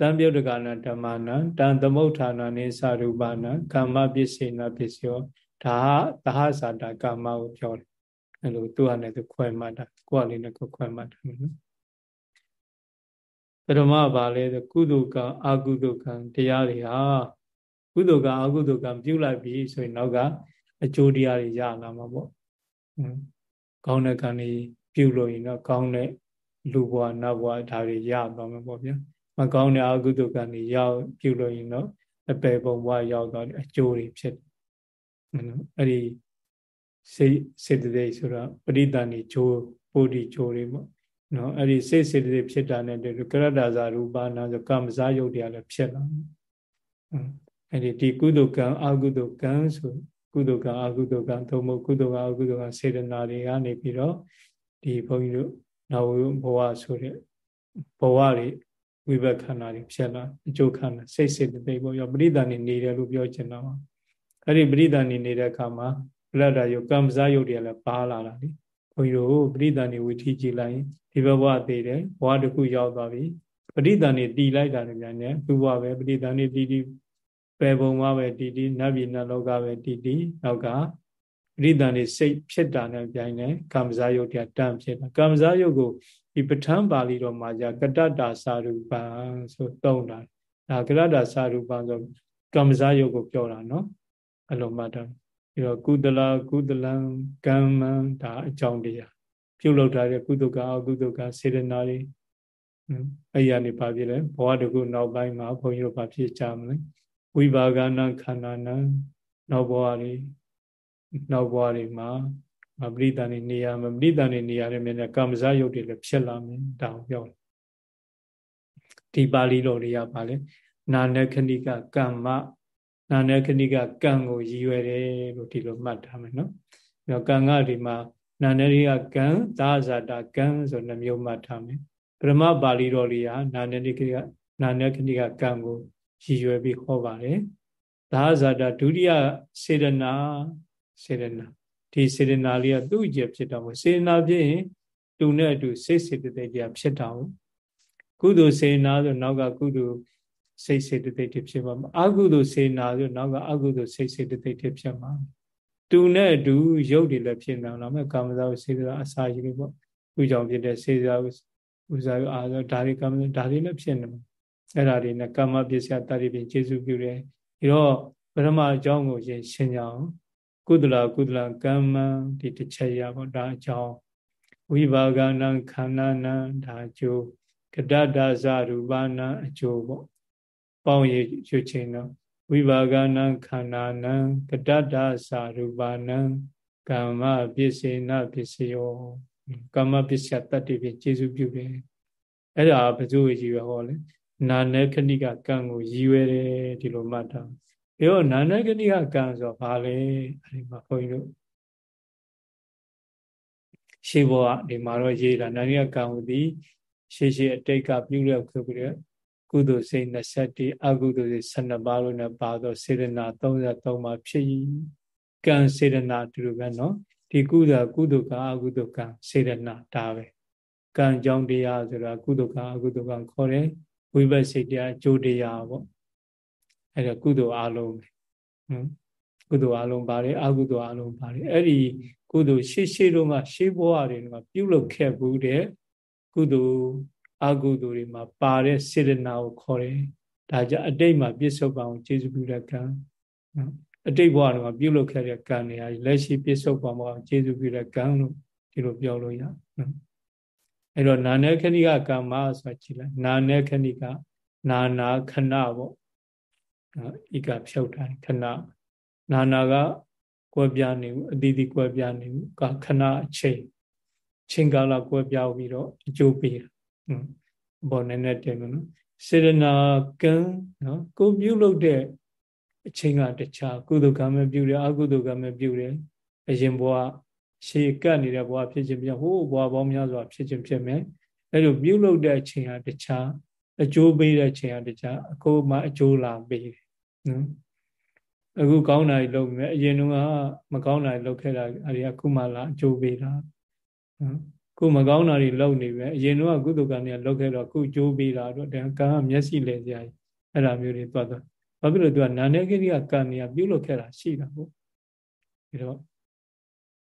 တံပြုတ်တကနာဓမ္မနာတံသမုဋ္ဌာနာနေသရူပနာကာမပစ္စေနာပစ္စယောဒါသဟဇာတာကာမကိုပြောတယ်အဲ့လိုသူ့ဟာနဲ့သူခွဲမှတ်တာကိုယ်လေးနဲ့ကိုခွဲမှတ်တယ်နော် ပထမဘာလဲဆိုကုသိုလ်ကံအကုသိုလ်ကံတရားတွေဟာကုသိုလ်ကံအကုသိုလ်ကံပြုလိုက်ပြီဆိုရင်နောက်ကအကျိုးတရားတွေရလာမှာပေါ့ကောင်းတဲ့ကံတွေပြုလို့ရင်တော့ကောင်းတဲ့လူဘဝနတ်ဘဝဒါတွေရသွားမှာပေါ့ဗျာမကောင်းတဲ့အကုသိုလ်ကံတွေရောက်ပြုလို့ရင်တော့အပေပုံဘဝရောက်သွားတဲ့အကျိုးတွေဖြစ်တယ်နော်အဲ့ဒီစိတ်စေတသိက်ဆိုတော့ပရိသန်နေချိုးပိုဒီချိုးတွေပေါ့ နော်အဲ့ဒီစိတ်စေတသိက်ဖြစ်တာနဲ့တူကရတ္တဇာရူပနာဆိုကမ္မဇာယုတ်တရားလည်းဖြစ်လာအဲ့ဒီဒီကုသိုလ်ကံအကုသိုလ်ကံဆိုကုသိုလ်ကအကုသိုလ်ကသို့မဟုတ်ကုသိုလ်ကအကုသိုလ်ကစေတနာတွေကနေပြီးတော့ဒီဘုန်းကြီးတို့နောက်ဘဝဆိုတဲ့ဘဝတွေဝိဘက်ခန္ဓာတွေဖြစ်လာအကျိုးခန္ဓာစိတ်စေတသိက်ပေါ့ရောပရိသန်နေနေတယ်လို့ပြောချင်တာပါအဲ့ဒီပရိသန်နေနေတဲ့အခါမှာဗလဒ္ဒယုကံပဇာယုတ်တွေလည်းပါလာတာလေ ဘုန်းကြီးတို့ပရိသန်နေဝီထီကြည့်လိုက်ဒီဘဝသေးတယ်ဘဝတစ်ခုရောက်သွားပြီပရိသန်နေတီလိုက်တာလည်းမြန်နေသူဘဝပဲပရိသန်နေတီတီပယ်ပုံမှာပဲတီတီနတ်ပြည်နတ်လောကပဲတီတီနောက်ကပရိသန်နေစိတ်ဖြစ်တာနဲ့ပြိုင်တယ်ကံပဇာယုတ်တွေတန့်ဖြစ်တာကံပဇာယုတ်ကိုဒီပဋ္ဌာန်းပါဠိတော်မှာじゃကတ္တတာစာရူပံဆိုသုံးတာဒါကရတ္တစာရူပံဆိုကမ္မဇာယုတ်ကိုပြောတာနော်အလုံးမှတ်တာ ပြီးတော့ကုသလကုသလံကမ္မံဒါအကြောင်းတရားပြုလုပ်ထားတဲ့ကုသကအကုသကစေတနာတွေအဲ့ရနေပါပြလဲဘဝတခုနောက်ပိုင်းမှာဘုန်းကြီးတို့ဘာဖြစ်ကြမလဲဝိပါကနာခန္ဓာနာနောက်ဘဝတွေနောက်ဘဝတွေမှာပရိသန်နေနေရမပရိသန်နေနေရတဲ့မြဲကမ္မဇယုတ်တွေလည်းဖြစ်လာမယ်ဒါကိုပြောတယ်ဒီပါဠိတော်တွေကပါလေနာနခဏိကကမ္မ နာနခဏိကကံကိုရည်ရွယ်တယ်လို့ဒီလိုမှတ်ထားမယ်နော်။ပြီးတော့ကံကဒီမှာနာနရိကကံသာဇာတာကံဆိုနှမျိုးမှတ်ထားမယ်။ပရမပါဠိတော်လေးဟာနာနခဏိကနာနခဏိကကံကိုရည်ရွယ်ပြီးဟောပါတယ်ဒါဇာတာဒုတိယစေရနာစေရနာဒီစေရနာလေးကသူ့အကျဖြစ်တော့မို့စေရနာဖြစ်ရင်တူနဲ့အတူစိတ်စေတသိက်ကြီးဖြစ်တာဟုတ်ကုသိုလ်စေနာဆိုနောက်ကကုသိုလ် စိတ်စေတသိက်တွေဖြစ်ပါမှာအကုသိုလ်စေနာဆိုနောက်ကအကုသိုလ်စိတ်စေတသိက်တွေဖြစ်မှာတူနဲ့အတူရုပ်တွေလည်းဖြစ်နေအောင်မယ်ကာမဇာဝစေတသာအစာကြီးတွေပေါ့ဥကြောင့်ဖြစ်တဲ့စေတသာဥဇာယအာသောဒါတွေကာမဒါတွေလည်းဖြစ်နေမှာအဲ့ဒါတွေနဲ့ကာမပစ္စယတတိပင်ကျေစုပြုတယ်ဒီတော့ပရမအကြောင်းကိုရှင်းရှင်းကြအောင်ကုသလကုသလကမ္မဒီတစ်ချက်ရပေါ့ဒါအကြောင်းဝိဘာဂနံခန္ဓာနံဒါအကျိုးကတ္တဒါဇရူပနံအကျိုးပေါ့ ပေါင်းရရွှေချင်းတော့ဝိဘာဂနံခန္ဓာနံကတ္တဒါဇရူပနံကမ္မပစ္စေနပစ္စယောကမ္မပစ္စယတတ္တိဖြင့်ကျေစုပြုတယ်အဲ့ဒါဘယ်သူရည်ရဟောလဲနာနေခဏိကကံကိုရည်ရွယ်တယ်ဒီလိုမှတ်တာပြီးတော့နာနေခဏိကကံဆိုဘာလဲအဲ့ဒီမှာဘုန်းကြီးတို့ရှေးဘောကဒီမှာတော့ရေးတာနာနေကကံကိုဒီရှေးရှေးအတိတ်ကပြုလုပ်ခဲ့ပြီးတော့ ကုသိုလ်စိတ်21အကုသိုလ်စိတ်12ပါးလို့နဲ့ပါတော့စေရနာ33ပါးဖြစ်၏ကံစေရနာဒီလိုပဲနော်ဒီကုသကုသိုလ်ကအကုသိုလ်ကံစေရနာဒါပဲကံကြောင့်တရားဆိုတာကုသိုလ်ကအကုသိုလ်ကံခေါ်တယ်ဝိပဿနာတရားအကျိုးတရားပေါ့အဲ့ဒါကုသိုလ်အလုံးပဲနော်ကုသိုလ်အလုံးပါတယ်အကုသိုလ်အလုံးပါတယ်အဲ့ဒီကုသိုလ်ရှေ့ရှေ့တော့မှရှေးဘဝတွေမှာပြုလုပ်ခဲ့ဘူးတဲ့ကုသိုလ် အကုသိုလ်တွေမှာပါတဲ့စေတနာကိုခေါ်တယ်ဒါကြအတိတ်မှာပြစ္ဆုတ်ပံကိုကျေစုပြုတဲ့ကံနော်အတိတ်ဘဝတွေမှာပြုလုပ်ခဲ့တဲ့ကံတွေဟာလက်ရှိပြစ္ဆုတ်ပံမှာကျေစုပြုတဲ့ကံလို့ဒီလိုပြောလို့ရနော်အဲ့တော့နာနေခဏိကကမ္မဆိုတာကြည့်လိုက်နာနေခဏိကနာနာခဏပေါ့ဤကဖြုတ်တာခဏနာနာကကွဲပြားနေဘူးအတိအသီကွဲပြားနေဘူးကခဏအချိန်ချိန်ကာလကွဲပြားပြီးတော့အကျိုးပေးတာ ဘောနည်းနည်းတင်လို့နော်စေရနာကံနော်ကိုပြုလုပ်တဲ့အချိန်ကတခြားကုသကံမပြုတယ်အကုသကံမပြုတယ်အရင်ဘဝရှေကပ်နေတဲ့ဘဝဖြစ်ခြင်းပြဟိုးဘဝပေါင်းများစွာဖြစ်ခြင်းဖြစ်မယ်အဲ့လိုပြုလုပ်တဲ့အချိန်ဟာတခြားအကျိုးပေးတဲ့အချိန်ဟာတခြားအခုမှအကျိုးလာပေးတယ်နော်အခုကောင်းတာကြီးလုပ်မယ်အရင်ကမကောင်းတာကြီးလုပ်ခဲ့တာအဲ့ဒီအခုမှလာအကျိုးပေးတာနော် ခုမကောင်းတာတွေလုပ်နေပဲအရင်ကကုသကံတွေလုပ်ခဲ့တော့ခုကျိုးပေးတာတော့ဒါကံကမျက်စိလဲစရာကြီးအဲ့ဒါမျိုးတွေသွားသွားဘာဖြစ်လို့သူကနာနေကိရိယကံတွေကပြုလုပ်ခဲ့တာရှိတာပေါ့ဒါတော့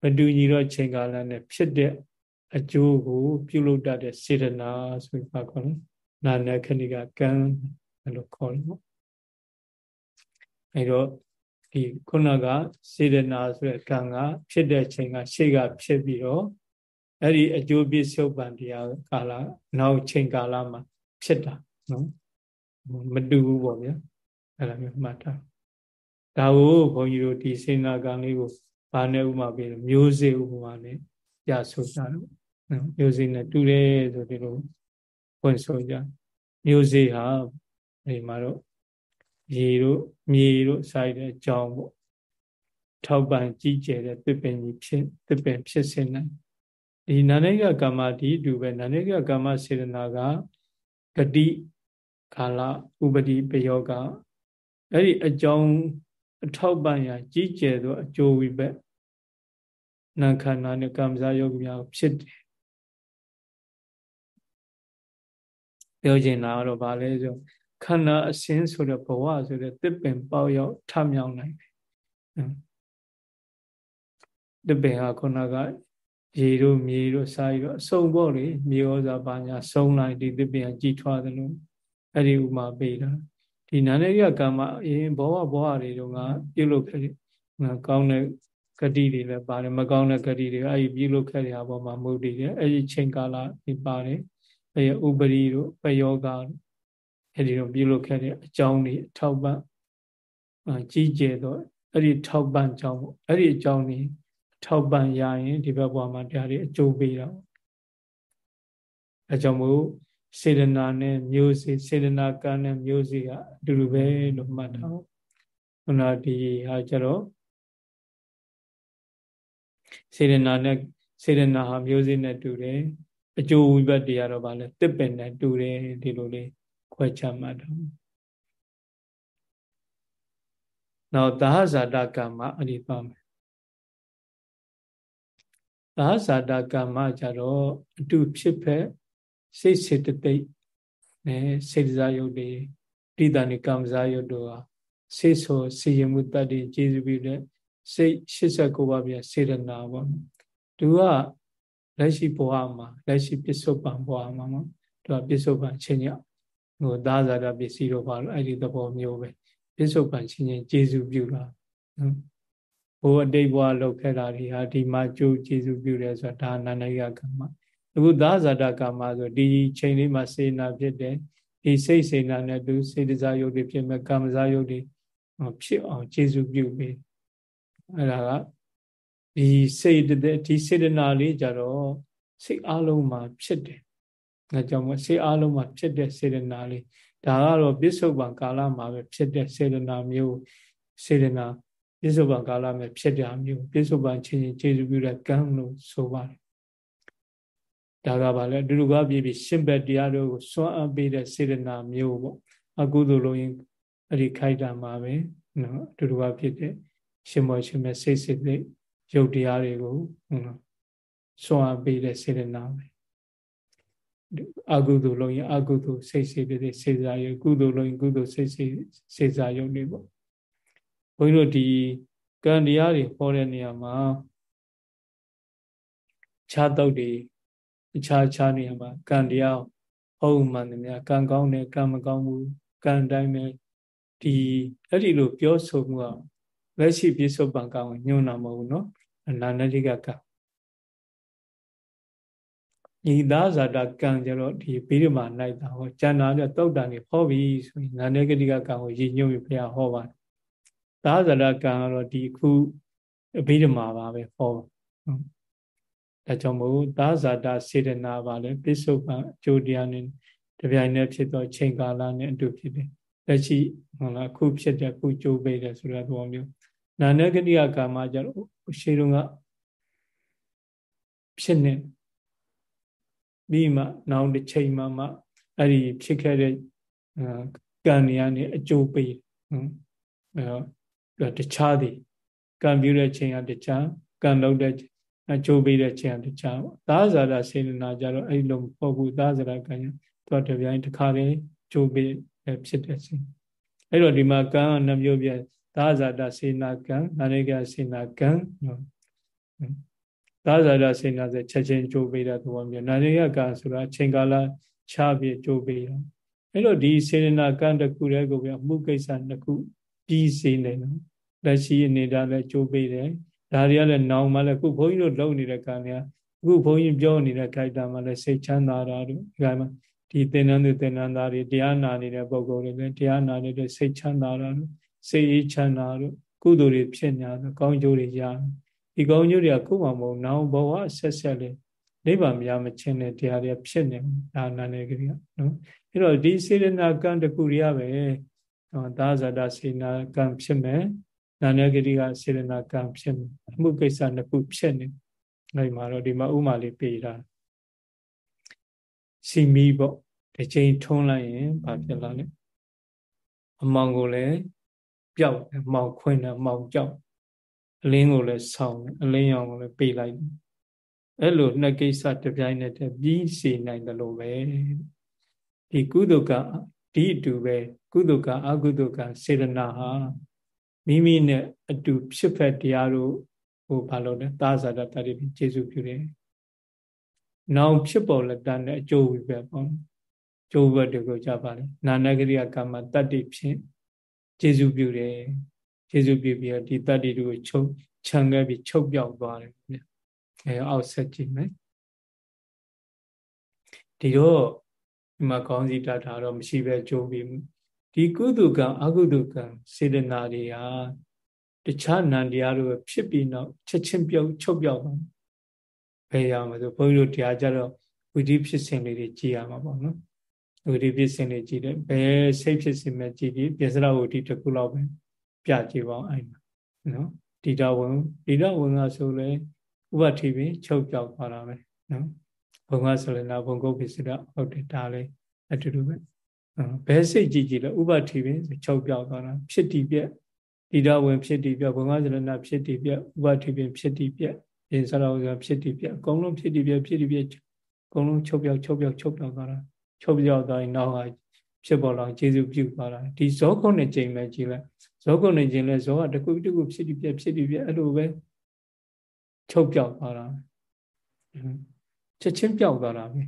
မတူညီတော့ချိန်ကာလနဲ့ဖြစ်တဲ့အကျိုးကို ပြုလုပ်တတ်တဲ့စေတနာဆိုပြီးပါခေါ်တယ်နာနေခဏိကကံလို့ခေါ်တယ်ပေါ့အဲတော့ဒီခုနကစေတနာဆိုတဲ့ကံကဖြစ်တဲ့ချိန်ကရှေ့ကဖြစ်ပြီးတော့ အဲ့ဒီအကျိုးပြစ္ဆုတ်ပံတရားကာလနောက်ချိန်ကာလမှာဖြစ်တာနော်မတူဘူးပေါ့ဗျာအဲ့လိုမျိုးမှတ်ထားဒါကိုဘုန်းကြီးတို့ဒီစေနာကံလေးကိုဘာနဲ့ဥမာပေးမျိုးစေ့ဥပမာနဲ့ပြဆိုကြတယ်နော်မျိုးစေ့နဲ့တူတယ်ဆိုဒီလိုဖွင့်ဆိုကြမျိုးစေ့ဟာဒီမှာတော့ရေတို့မြေတို့စိုက်တဲ့အကြောင်းပေါ့ထောက်ပံ့ကြီးကျယ်တဲ့သစ်ပင်ကြီးဖြစ်သစ်ပင်ဖြစ်စေနိုင် ဒီနာနေကကမ္မဒီတူပဲနာနေကကမ္မစေရနာကဂတိကာလဥပတိပယောကအဲ့ဒီအကြောင်းအထောက်ပံ့ရာကြီးကျယ်သောအကျိုးဝိဘက်နာခန္ဓာနဲ့ကမ္မဇာယောဂများဖြစ်တယ်ပြောချင်တာတော့ဗာလဲဆိုခန္ဓာအစင်းဆိုတဲ့ဘဝဆိုတဲ့တစ်ပင်ပေါက်ရောက်ထမြောင်နိုင်တယ်တစ်ပင်ဟာခုနက ရေတို့မြေတို့စားရတော့အစုံပေါ့လေမြေဩဇာပါညာဆုံးလိုက်ဒီတစ်ပင်ကကြည်ထွားတယ်လို့အဲ့ဒီဥမာပေးတာဒီနာနေရကမ္မအရင်ဘဝဘဝတွေတုန်းကပြုလုပ်ခဲ့တယ်ကောင်းတဲ့ဂတိတွေလည်းပါတယ်မကောင်းတဲ့ဂတိတွေအဲ့ဒီပြုလုပ်ခဲ့တဲ့အပေါ်မှာမုတ်တည်တယ်အဲ့ဒီချိန်ကာလဒီပါတယ်အဲ့ဒီဥပရိတို့ပယောဂတို့အဲ့ဒီတော့ပြုလုပ်ခဲ့တဲ့အကြောင်းတွေအထောက်ပံ့ကြီးကျယ်တော့အဲ့ဒီထောက်ပံ့ကြောင်းပေါ့အဲ့ဒီအကြောင်းတွေ ထောက်ပံ့ရရင်ဒီဘက်ဘဝမှာတရားတွေအကျိုးပေးတော့အဲကြောင့်မို့စေတနာနဲ့မျိုးစေစေတနာကံနဲ့မျိုးစေကအတူတူပဲလို့မှတ်ထားအောင်ခုနဒီဟာကျတော့စေတနာနဲ့စေတနာဟာမျိုးစေနဲ့တူတယ်အကျိုးဝိဘတ်တရားတော့ဗာလဲတစ်ပင်နဲ့တူတယ်ဒီလိုလေးခွဲခြားမှတ်တော့နောက်သာဟဇာတကမ္မအဲ့ဒီပါမယ် သာဟဇာတကမ္မကြတော့အတူဖြစ်ဖက်စိတ်စေတသိက်နဲ့စေတစားယုတ်တွေတိတဏိကမ္မစားယုတ်တို့ဟာစိတ်ဆိုစီရင်မှုတတ္တိကျေစုပြုတဲ့စိတ်89ပါးပြစေတနာပေါ့သူကလက်ရှိဘဝမှာလက်ရှိပစ္စုပန်ဘဝမှာနော်သူကပစ္စုပန်ချင်းညဟိုသာဇာတပစ္စည်းတော့ပါလို့အဲ့ဒီသဘောမျိုးပဲပစ္စုပန်ချင်းချင်းကျေစုပြုတာနော်ဘိုး အတိတ်ဘဝလောက်ခဲ့တာတွေဟာဒီမှာကျိုးကျေစုပြုတယ်ဆိုတာဒါနန္ဒိယကမ္မအခုသာဇာတကမ္မဆိုဒီချိန်လေးမှာစေနာဖြစ်တယ်ဒီစိတ်စေနာနဲ့သူစေတစားယုတ်တွေဖြစ်မဲ့ကမ္မစားယုတ်တွေဖြစ်အောင်ကျေစုပြုပြီးအဲ့ဒါကဒီစိတ်ဒီစေတနာလေးကြတော့စိတ်အလုံးမှာဖြစ်တယ်။ဒါကြောင့်မို့စိတ်အလုံးမှာဖြစ်တဲ့စေတနာလေးဒါကတော့ပြစ္ဆုတ်ပံကာလမှာပဲဖြစ်တဲ့စေတနာမျိုးစေတနာ ပြစ္ဆုတ်ပံကာလမှာဖြစ်တဲ့မျိုးပြစ္ဆုတ်ပံချင်းချင်းခြေစုပြုတဲ့ကံလို့ဆိုပါတယ်။ဒါကဘာလဲအတူတူကပြပြီးရှင်ဘက်တရားတို့ကိုစွန့်အပ်ပေးတဲ့စေတနာမျိုးပေါ့အကုသိုလ်လို့ရင်အဲ့ဒီခိုက်တာမှာပဲနော်အတူတူကဖြစ်တဲ့ရှင်မောရှင်မဲ့စိတ်စိတ်လေးရုပ်တရားတွေကိုဟုတ်စွန့်အားပေးတဲ့စေတနာပဲအကုသိုလ်လုံးရင်အကုသိုလ်စိတ်စိတ်တွေစေစားရုပ်ကုသိုလ်လုံးရင်ကုသိုလ်စိတ်စိတ်စေစားရုပ်တွေပေါ့ ဘုန်းကြီးတို့ဒီကံတရားတွေဟောတဲ့နေရာမှာခြားတော့တွေအခြားခြားနေရာမှာကံတရားဟုတ်မှန်တယ်များကံကောင်းတယ်ကံမကောင်းဘူးကံတိုင်းပဲဒီအဲ့ဒီလိုပြောဆိုမှုကလက်ရှိပြစ္ဆုတ်ပံကောင်းညွှန်းတာမဟုတ်ဘူးเนาะအနာနတိကကဤသားဇာတာကံကြတော့ဒီဘိဓမာနိုင်တာဟောကျန်တာတဲ့တုတ်တန်နေဟောပြီဆိုရင်နာနေကတိကကံကိုရည်ညွှန်းပြီးဘုရားဟောပါတယ် သားဇာတာကံကတော့ဒီခုဘိဓမာပါပဲဟောဒါကြောင့်မို့သားဇာတာစေတနာပါလေပိစုပန်အကျိုးတရားနဲ့တပြိုင်တည်းဖြစ်သောချိန်ကာလနဲ့အတူဖြစ်တယ်လက်ရှိဟုတ်လားခုဖြစ်တဲ့ခုကြိုးပေးတယ်ဆိုတဲ့သဘောမျိုးနာနဂတိယကာမကြတော့ရှေးတုန်းကဖြစ်နေပြီးမှနောက်တစ်ချိန်မှမှအဲ့ဒီဖြစ်ခဲ့တဲ့ကံတွေကနေအကျိုးပေးဟုတ် အဲတခြားသည်ကံပြုတဲ့ချိန်ကတခြားကံလုပ်တဲ့အကျိုးပေးတဲ့ချိန်ကတခြားသာဇာတာစေတနာကြတော့အဲ့လိုမဟုတ်ဘူးသာဇာတာကံတော့တပြိုင်တစ်ခါတည်းကျိုးပေးဖြစ်တဲ့စဉ်အဲ့တော့ဒီမှာကံကနှမျိုးပြသာဇာတစေနာကံနာရိကစေနာကံနော်သာဇာတစေနာဆိုချက်ချင်းကြိုးပေးတဲ့သဘောမျိုးနာရိကကံဆိုတာအချိန်ကာလခြားပြီးကြိုးပေးတာအဲ့တော့ဒီစေနာကံတစ်ခုတည်းကိုပြမှုကိစ္စတစ်ခုပြီးစေနေနော် လက်ရှိအနေဒါလည်းကြိုးပေးတယ်ဒါတွေကလည်းနောင်မှလည်းခုဘုန်းကြီးတို့လုပ်နေတဲ့ကံတွေကအခုဘုန်းကြီးပြောနေတဲ့ခိုက်တာမှလည်းစိတ်ချမ်းသာတာတို့ဒီကမှာဒီသင်္นานသူသင်္นานသားတွေတရားနာနေတဲ့ပုဂ္ဂိုလ်တွေလည်းတရားနာနေတဲ့စိတ်ချမ်းသာတာတို့စိတ်အေးချမ်းသာတို့ကုသိုလ်တွေဖြစ်ညာတို့ကောင်းကျိုးတွေရဒီကောင်းကျိုးတွေကခုမှမဟုတ်နောင်ဘဝဆက်ဆက်လေးနိဗ္ဗာန်မရမချင်းတဲ့တရားတွေဖြစ်နေဒါနာနေကြရနော်အဲ့တော့ဒီစေရနာကံတခုရပဲသာဇာတစေနာကံဖြစ်မယ် နာနေဂတိကစေရနာကံဖြစ်မယ်အမှုကိစ္စနှစ်ခုဖြစ်နေအဲ့မှာတော့ဒီမှာဥမာလေးပေးတာစီမီပေါ့တစ်ချိန်ထုံးလိုက်ရင်ဘာဖြစ်လာလဲအမောင်ကိုလည်းပျောက်တယ်မောင်ခွင်းတယ်မောင်ကြောက်အလင်းကိုလည်းဆောင်းတယ်အလင်းရောင်ကိုလည်းပေးလိုက်အဲ့လိုနှစ်ကိစ္စတစ်ပြိုင်နက်တည်းပြီးစီနိုင်တယ်လို့ပဲဒီကုသကဒီအတူပဲကုသကအကုသကစေတနာဟာ မိမိနဲ့အတူဖြစ်ဖက်တရားတို့ဟိုဘာလို့လဲသာဇာတတတိကျေစုပြုတယ်။နောင်ဖြစ်ပေါ်လက်တန်းနဲ့အကျိုးဝိပဲပေါ့။ကျိုးဘက်တွေကိုကြပါလေ။နာနဂရိယကမ္မတတ္တိဖြင့်ကျေစုပြုတယ်ကျေစုပြုပြီးတော့ဒီတတ္တိတို့ချုပ်ခြံခဲ့ပြီးချုပ်ပြောက်သွားတယ်ဗျအဲအောက်ဆက်ကြည့်မယ်ဒီတော့ဒီမှာကောင်းစီတတ်တာတော့မရှိပဲကြိုးပြီး ဒီကုသကံအကုသကံစေတနာတွေဟာတခြားနံတရားတွေဖြစ်ပြီးတော့ချက်ချင်းပြုတ်ချုပ်ပြောက်သွားဘယ်ရမလဲဆိုဘုန်းကြီးတို့တရားကြတော့ဝိဓိဖြစ်စဉ်လေးတွေကြည်ရမှာပေါ့နော်ဝိဓိဖြစ်စဉ်တွေကြည်တယ်ဘယ်စိတ်ဖြစ်စဉ်မဲ့ကြည်ပြီးပြစ္ဆရဝိဓိတစ်ခုလောက်ပဲပြကြည့်ပါအောင်အဲ့မှာနော်ဒီတော်ဝင်ဒီတော်ဝင်ကဆိုလဲဥပတိပင်ချုပ်ပြောက်သွားတာပဲနော်ဘုံကဆိုလည်းနာဘုံကုတ်ဖြစ်စတော့ဟုတ်တယ်ဒါလည်းအတူတူပဲ ဘယ်စိတ်ကြည့်ကြည့်လဲဥပတိပင်ချုပ်ပြောက်သွားတာဖြစ်တည်ပြက်တိဒဝင်ဖြစ်တည်ပြဘုံကဇရဏဖြစ်တည်ပြဥပတိပင်ဖြစ်တည်ပြရင်စရောဆိုဖြစ်တည်ပြအကုန်လုံးဖြစ်တည်ပြဖြစ်တည်ပြအကုန်လုံးချုပ်ပြောက်ချုပ်ပြောက်ချုပ်ပြောက်သွားတာချုပ်ပြောက်သွားရင်နောက်ကဖြစ်ပေါ်လာကျေစုပြုသွားတာဒီဇောကုန်းနဲ့ချိန်မဲ့ကြည့်လိုက်ဇောကုန်းနဲ့ချိန်လဲဇောကတခုတခုဖြစ်တည်ပြဖြစ်တည်ပြအဲ့လိုပဲချုပ်ပြောက်သွားတာချက်ချင်းပြောက်သွားတာပဲ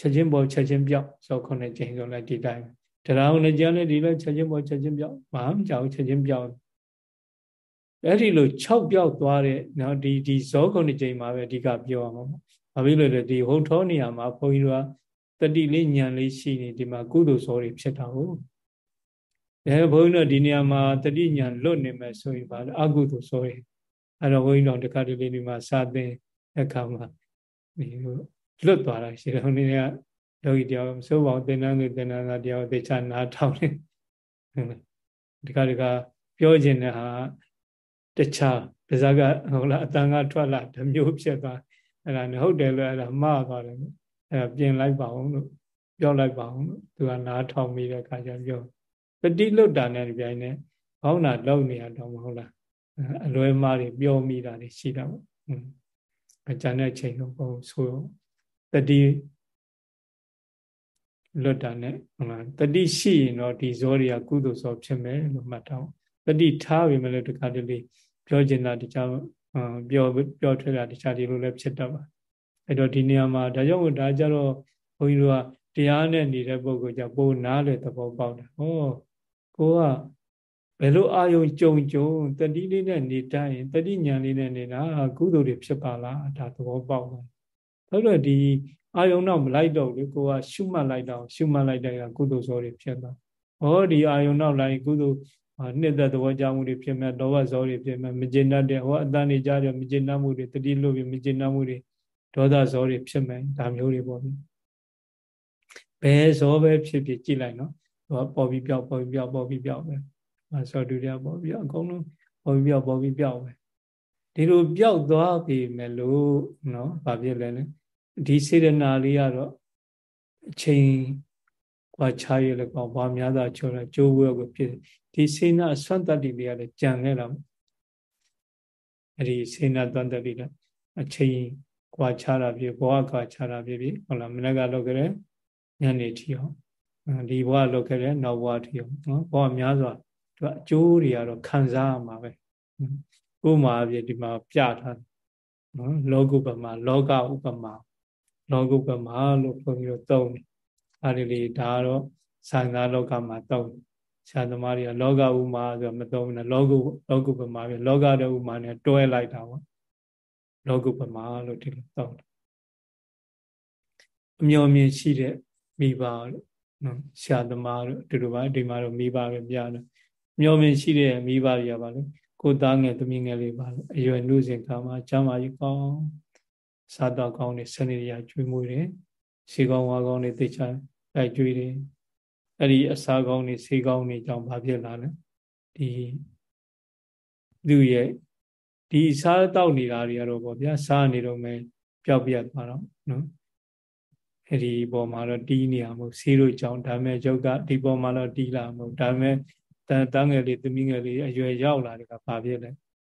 ချက်ချင်းပေါ်ချက်ချင်းပြောက်ဇောကုန်းနဲ့ချိန်ဆိုလဲဒီတိုင်းတရားဝင်ကြလည်းဒီလိုချက်ချင်းပေါ်ချက်ချင်းပြောက်မဟာမကြောက်ချက်ချင်းပြောက်အဲ့ဒီလို6ပြောက်သွားတဲ့နော်ဒီဒီဇောကုဏ္ဏချိန်မှာပဲအဓိကပြောရမှာပေါ့။ဘာဖြစ်လို့လဲဒီဟုတ်ထောနေရာမှာဘုန်းကြီးတို့ကတတိလေးညံလေးရှိနေဒီမှာကုသိုလ်ဇောတွေဖြစ်တာဟုတ်။အဲဘုန်းကြီးတို့ဒီနေရာမှာတတိညံလွတ်နေမယ်ဆိုရင်ဘာလဲအကုသိုလ်ဇောတွေအဲ့တော့ဘုန်းကြီးတို့တခါတလေဒီမှာစာသင်အခါမှာဒီလွ တ်သွားတာရှိတယ်ဟိုနေ့ကယောဂီတယောက်စိုးပေါင်းသင်္นานသူသင်္นานသားတယောက်သေချာနားထောင်နေဒီကဒီကပြောခြင်းတဲ့ဟာတခြားပါဇာကဟုတ်လားအတန်ကထွက်လာဓမျိုးဖြစ်သွားအဲ့ဒါနဲ့ဟုတ်တယ်လို့အဲ့ဒါမှားသွားတယ်အဲ့ဒါပြင်လိုက်ပါအောင်လို့ပြောလိုက်ပါအောင်လို့သူကနားထောင်ပြီးတဲ့အခါကျပြောပฏิလွတ်တာနဲ့ဒီပိုင်းနဲ့ဘောင်းတာလုံနေရတော့မဟုတ်လားအလွဲမားတွေပြောမိတာတွေရှိတာပေါ့အကြံတဲ့ချိန်တော့ပုံဆို တတိလွတ်တာနဲ့ဟုတ်လားတတိရှိရင်တော့ဒီဇောတွေကကုသိုလ်ဇောဖြစ်မယ်လို့မှတ်တော့တတိထားပြီမလို့တခါတလေပြောချင်တာတခြားပြောပြောထွက်တာတခြားဒီလိုလည်းဖြစ်တတ်ပါအဲ့တော့ဒီနေရာမှာဒါကြောင့်ဒါကြတော့ဘုန်းကြီးတို့ကတရားနဲ့နေတဲ့ပုဂ္ဂိုလ်ကြပိုနားလေသဘောပေါက်တယ်ဟောကိုကဘယ်လိုအာယုံကြုံကြုံတတိလေးနဲ့နေတိုင်းတတိညာလေးနဲ့နေတာကုသိုလ်တွေဖြစ်ပါလားဒါသဘောပေါက်တယ် ဟုတ်တော့ဒီအာယုံတော့မလိုက်တော့ဘူးကိုကရှုမှတ်လိုက်တော့ရှုမှတ်လိုက်တဲ့ကကုသိုလ်စောတွေဖြစ်သွားဟောဒီအာယုံတော့လိုက်ကုသိုလ်နှစ်သက်သဘောကြမှုတွေဖြစ်မဲ့လောဘဇောတွေဖြစ်မဲ့မကျေနပ်တဲ့ဟောအတန်နေကြတယ်မကျေနပ်မှုတွေတတိလို့ပြီးမကျေနပ်မှုတွေဒေါသဇောတွေဖြစ်မဲ့ဒါမျိုးတွေပေါ့ဗျဘယ်ဇောပဲဖြစ်ဖြစ်ကြည့်လိုက်နော်ဟောပေါ်ပြီးပြောက်ပေါ်ပြီးပြောက်ပေါ်ပြီးပြောက်ပဲအဲဆိုဒုတိယပေါ်ပြီးအကုန်လုံးပေါ်ပြီးပြောက်ပေါ်ပြီးပြောက်ပဲဒီလိုပြောက်သွားပြီမဲ့လို့နော်ဘာဖြစ်လဲလဲ ဒီစေရနာလေးကတော့အချိန်ကွာခြားရလဲကောဘာများသာချောလဲကျိုးဝဲကိုဖြစ်ဒီစေနာအဆွမ်းတတ္တိလေးကလည်းကြံခဲ့တာအဲ့ဒီစေနာတန်တတိကအချိန်ကွာခြားတာဖြစ်ဘဝကွာခြားတာဖြစ်ဖြစ်ဟုတ်လားမနေ့ကလောက်ကြတဲ့ညနေထီအောင်ဒီဘဝလောက်ခဲ့တဲ့နောက်ဘဝထီအောင်နော်ဘဝများစွာသူအကျိုးတွေကတော့ခံစားရမှာပဲကိုယ်မှာအဖြစ်ဒီမှာပြထားနော်လောကုပမာလောကဥပမာ လောကုပမာလို့ပြောပြီးတော့သုံးတယ်အဲဒီလေဒါကတော့သံဃာလောကမှာသုံးတယ်ဆရာသမားတွေကလောကဥမာဆိုမသုံးဘူးနော်လောကုလောကုပမာပဲလောကတဲ့ဥမာနဲ့တွဲလိုက်တာပေါ့လောကုပမာလို့ဒီလိုသုံးတယ်အမျော်မြင်ရှိတဲ့မိဘလို့နော်ဆရာသမားတို့ဒီလိုပါဒီမှာတော့မိဘပဲပြတယ်မျော်မြင်ရှိတဲ့မိဘတွေကပါလို့ကိုသားငယ်သမီးငယ်လေးပါလို့အရွယ်နှုစဉ်ကမှာကျမ်းမာရေးကောင်း စားတော့ကောင်းနေစနေရကျွေးမွေးတယ်စီကောင်းဝါကောင်းနေသိချလိုက်ကျွေးတယ်အဲ့ဒီအစာကောင်းတွေဆေးကောင်းတွေကြောင့်ဘာဖြစ်လာလဲဒီသူရဲ့ဒီစားတောက်နေတာတွေကတော့ပေါ့ဗျာစားနေတော့မယ်ပျောက်ပြတ်သွားတော့နော်အဲ့ဒီပေါ်မှာတော့တီးနေရမို့ဆေးတို့ကြောင့်ဒါမဲ့ရုပ်ကဒီပေါ်မှာတော့တီးလာမို့ဒါမဲ့တန်တန်းငယ်လေးသမီးငယ်လေးအရွယ်ရောက်လာတယ်ကဘာဖြစ်လဲ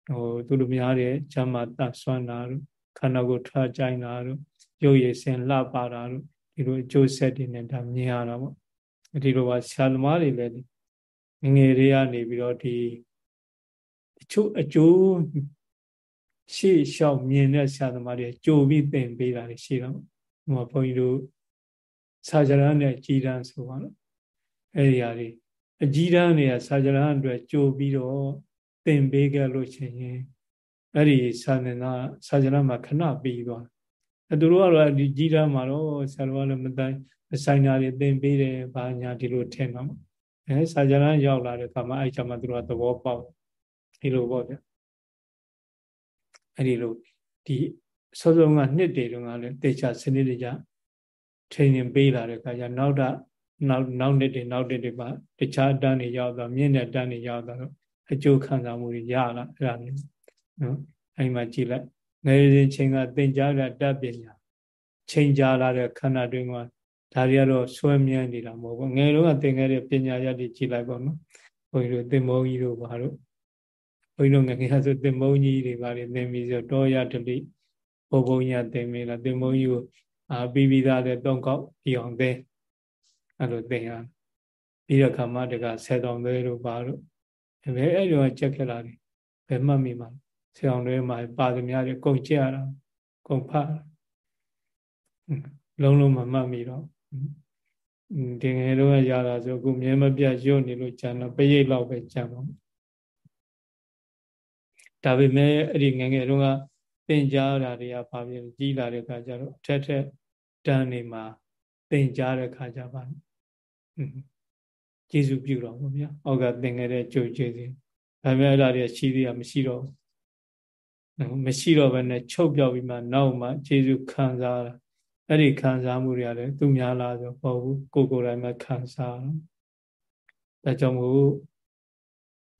ဟိုသူတို့များတဲ့ဈာမတဆွမ်းတာတို့ ခန္ဓာကိုယ်ထွက်ကြိုင်တာတို့ရုပ်ရည်စင်လှပါတာတို့ဒီလိုအကျိုးဆက်တွေနဲ့ဒါမြင်ရတာပေါ့ဒီလိုပါဆရာသမားတွေလည်းငငယ်တွေကနေပြီးတော့ဒီအချို့အကျိုးရှေ့လျှောက်မြင်တဲ့ဆရာသမားတွေကြိုပြီးသင်ပေးတာတွေရှိတော့ဟိုဘုန်းကြီးတို့စာကြရန်နဲ့ကြည်တန်းဆိုပါတော့အဲ့ဒီဟာတွေအကြည်တန်းတွေကစာကြရန်အတွက်ကြိုပြီးတော့သင်ပေးခဲ့လို့ရှိရင် အဲ့ဒီစာသင်သားစာကြရန်မှာခဏပြီးသွားအဲသူတို့ကတော့ဒီကြည်တန်းမှာတော့ဆရာတော်ကလည်းမတိုင်းဆိုင်နာတွေသင်ပေးတယ်ဘာညာဒီလိုထင်တော့အဲစာကြရန်ရောက်လာတဲ့အခါမှာအဲ့ချမှာသူတို့ကသဘောပေါက်ဒီလိုပေါ့ဗျအဲ့ဒီလိုဒီစောစောကနှစ်တည်းတုန်းကလည်းတေချာစနစ်တကျထိန်ရင်ပေးလာတဲ့အခါကျနောက်တာနောက်နောက်နှစ်တွေနောက်နှစ်တွေပါတခြားတန်းတွေရောက်တော့မြင့်တဲ့တန်းတွေရောက်တော့အကျိုးခံစားမှုတွေရလာအဲ့ဒါမျိုး နော်အဲ့မှာကြည့်လိုက်ငယ်စဉ်ချိန်ကသင်ကြားတဲ့တတ်ပညာချိန်ကြာလာတဲ့ခန္ဓာတွင်ကဒါတွေကတော့ဆွဲမြဲနေတာမဟုတ်ဘူးငယ်တော့ကသင်ခဲ့တဲ့ပညာရည်ကြည့်လိုက်ပေါ့နော်ဘုန်းကြီးတို့သင်္ဘောကြီးတို့ဘာတို့ဘုန်းကြီးတို့ငငယ်ဆိုသင်္ဘုန်းကြီးတွေပါလေသင်ပြီးဆိုတောရတလိဘုံဘုံကြီးသင်ပြီးလားသင်္ဘုန်းကြီးကိုအာပြီးပြီးသားတဲ့သုံးကောက်ဒီအောင်သင်အဲ့လိုသင်ရပြီးတော့ခါမှတကဆယ်တော်သွဲတို့ပါလို့ဘယ်အဲ့လိုချက်ခဲ့လာတယ်ဘယ်မှတ်မိမှာ ဆယ်အောင်သွဲမှာပါသမျှတွေကုန်ကြရတာကုန်ဖတ်လုံးလုံးမမှတ်မိတော့ဒီငယ်တော့ရတာဆိုအခုမြဲမပြတ်ရုပ်နေလို့ကြံတော့ပရိတ်လောက်ပဲကြံပါဒါပေမဲ့အဲ့ဒီငငယ်တုန်းကသင်ကြားတာတွေကဘာဖြစ်ကြီးလာတဲ့ခါကျတော့ထက်ထက်တန်းနေမှာသင်ကြားတဲ့ခါကျပါကျေစုပြုတော့ဗောဗျာအောက်ကသင်ခဲ့တဲ့ကြိုကျေးဇူးဒါပေမဲ့အဲ့ဒါတွေရှိသေးတာမရှိတော့ မရှိတော့ဘဲနဲ့ချုပ်ပြောက်ပြီးမှနောက်မှကျေးဇူးခံစားတာအဲ့ဒီခံစားမှုတွေကလည်းသူများလားဆိုပေါ့ဘူးကိုကိုယ်တိုင်မှခံစားတော့ဒါကြောင့်မို့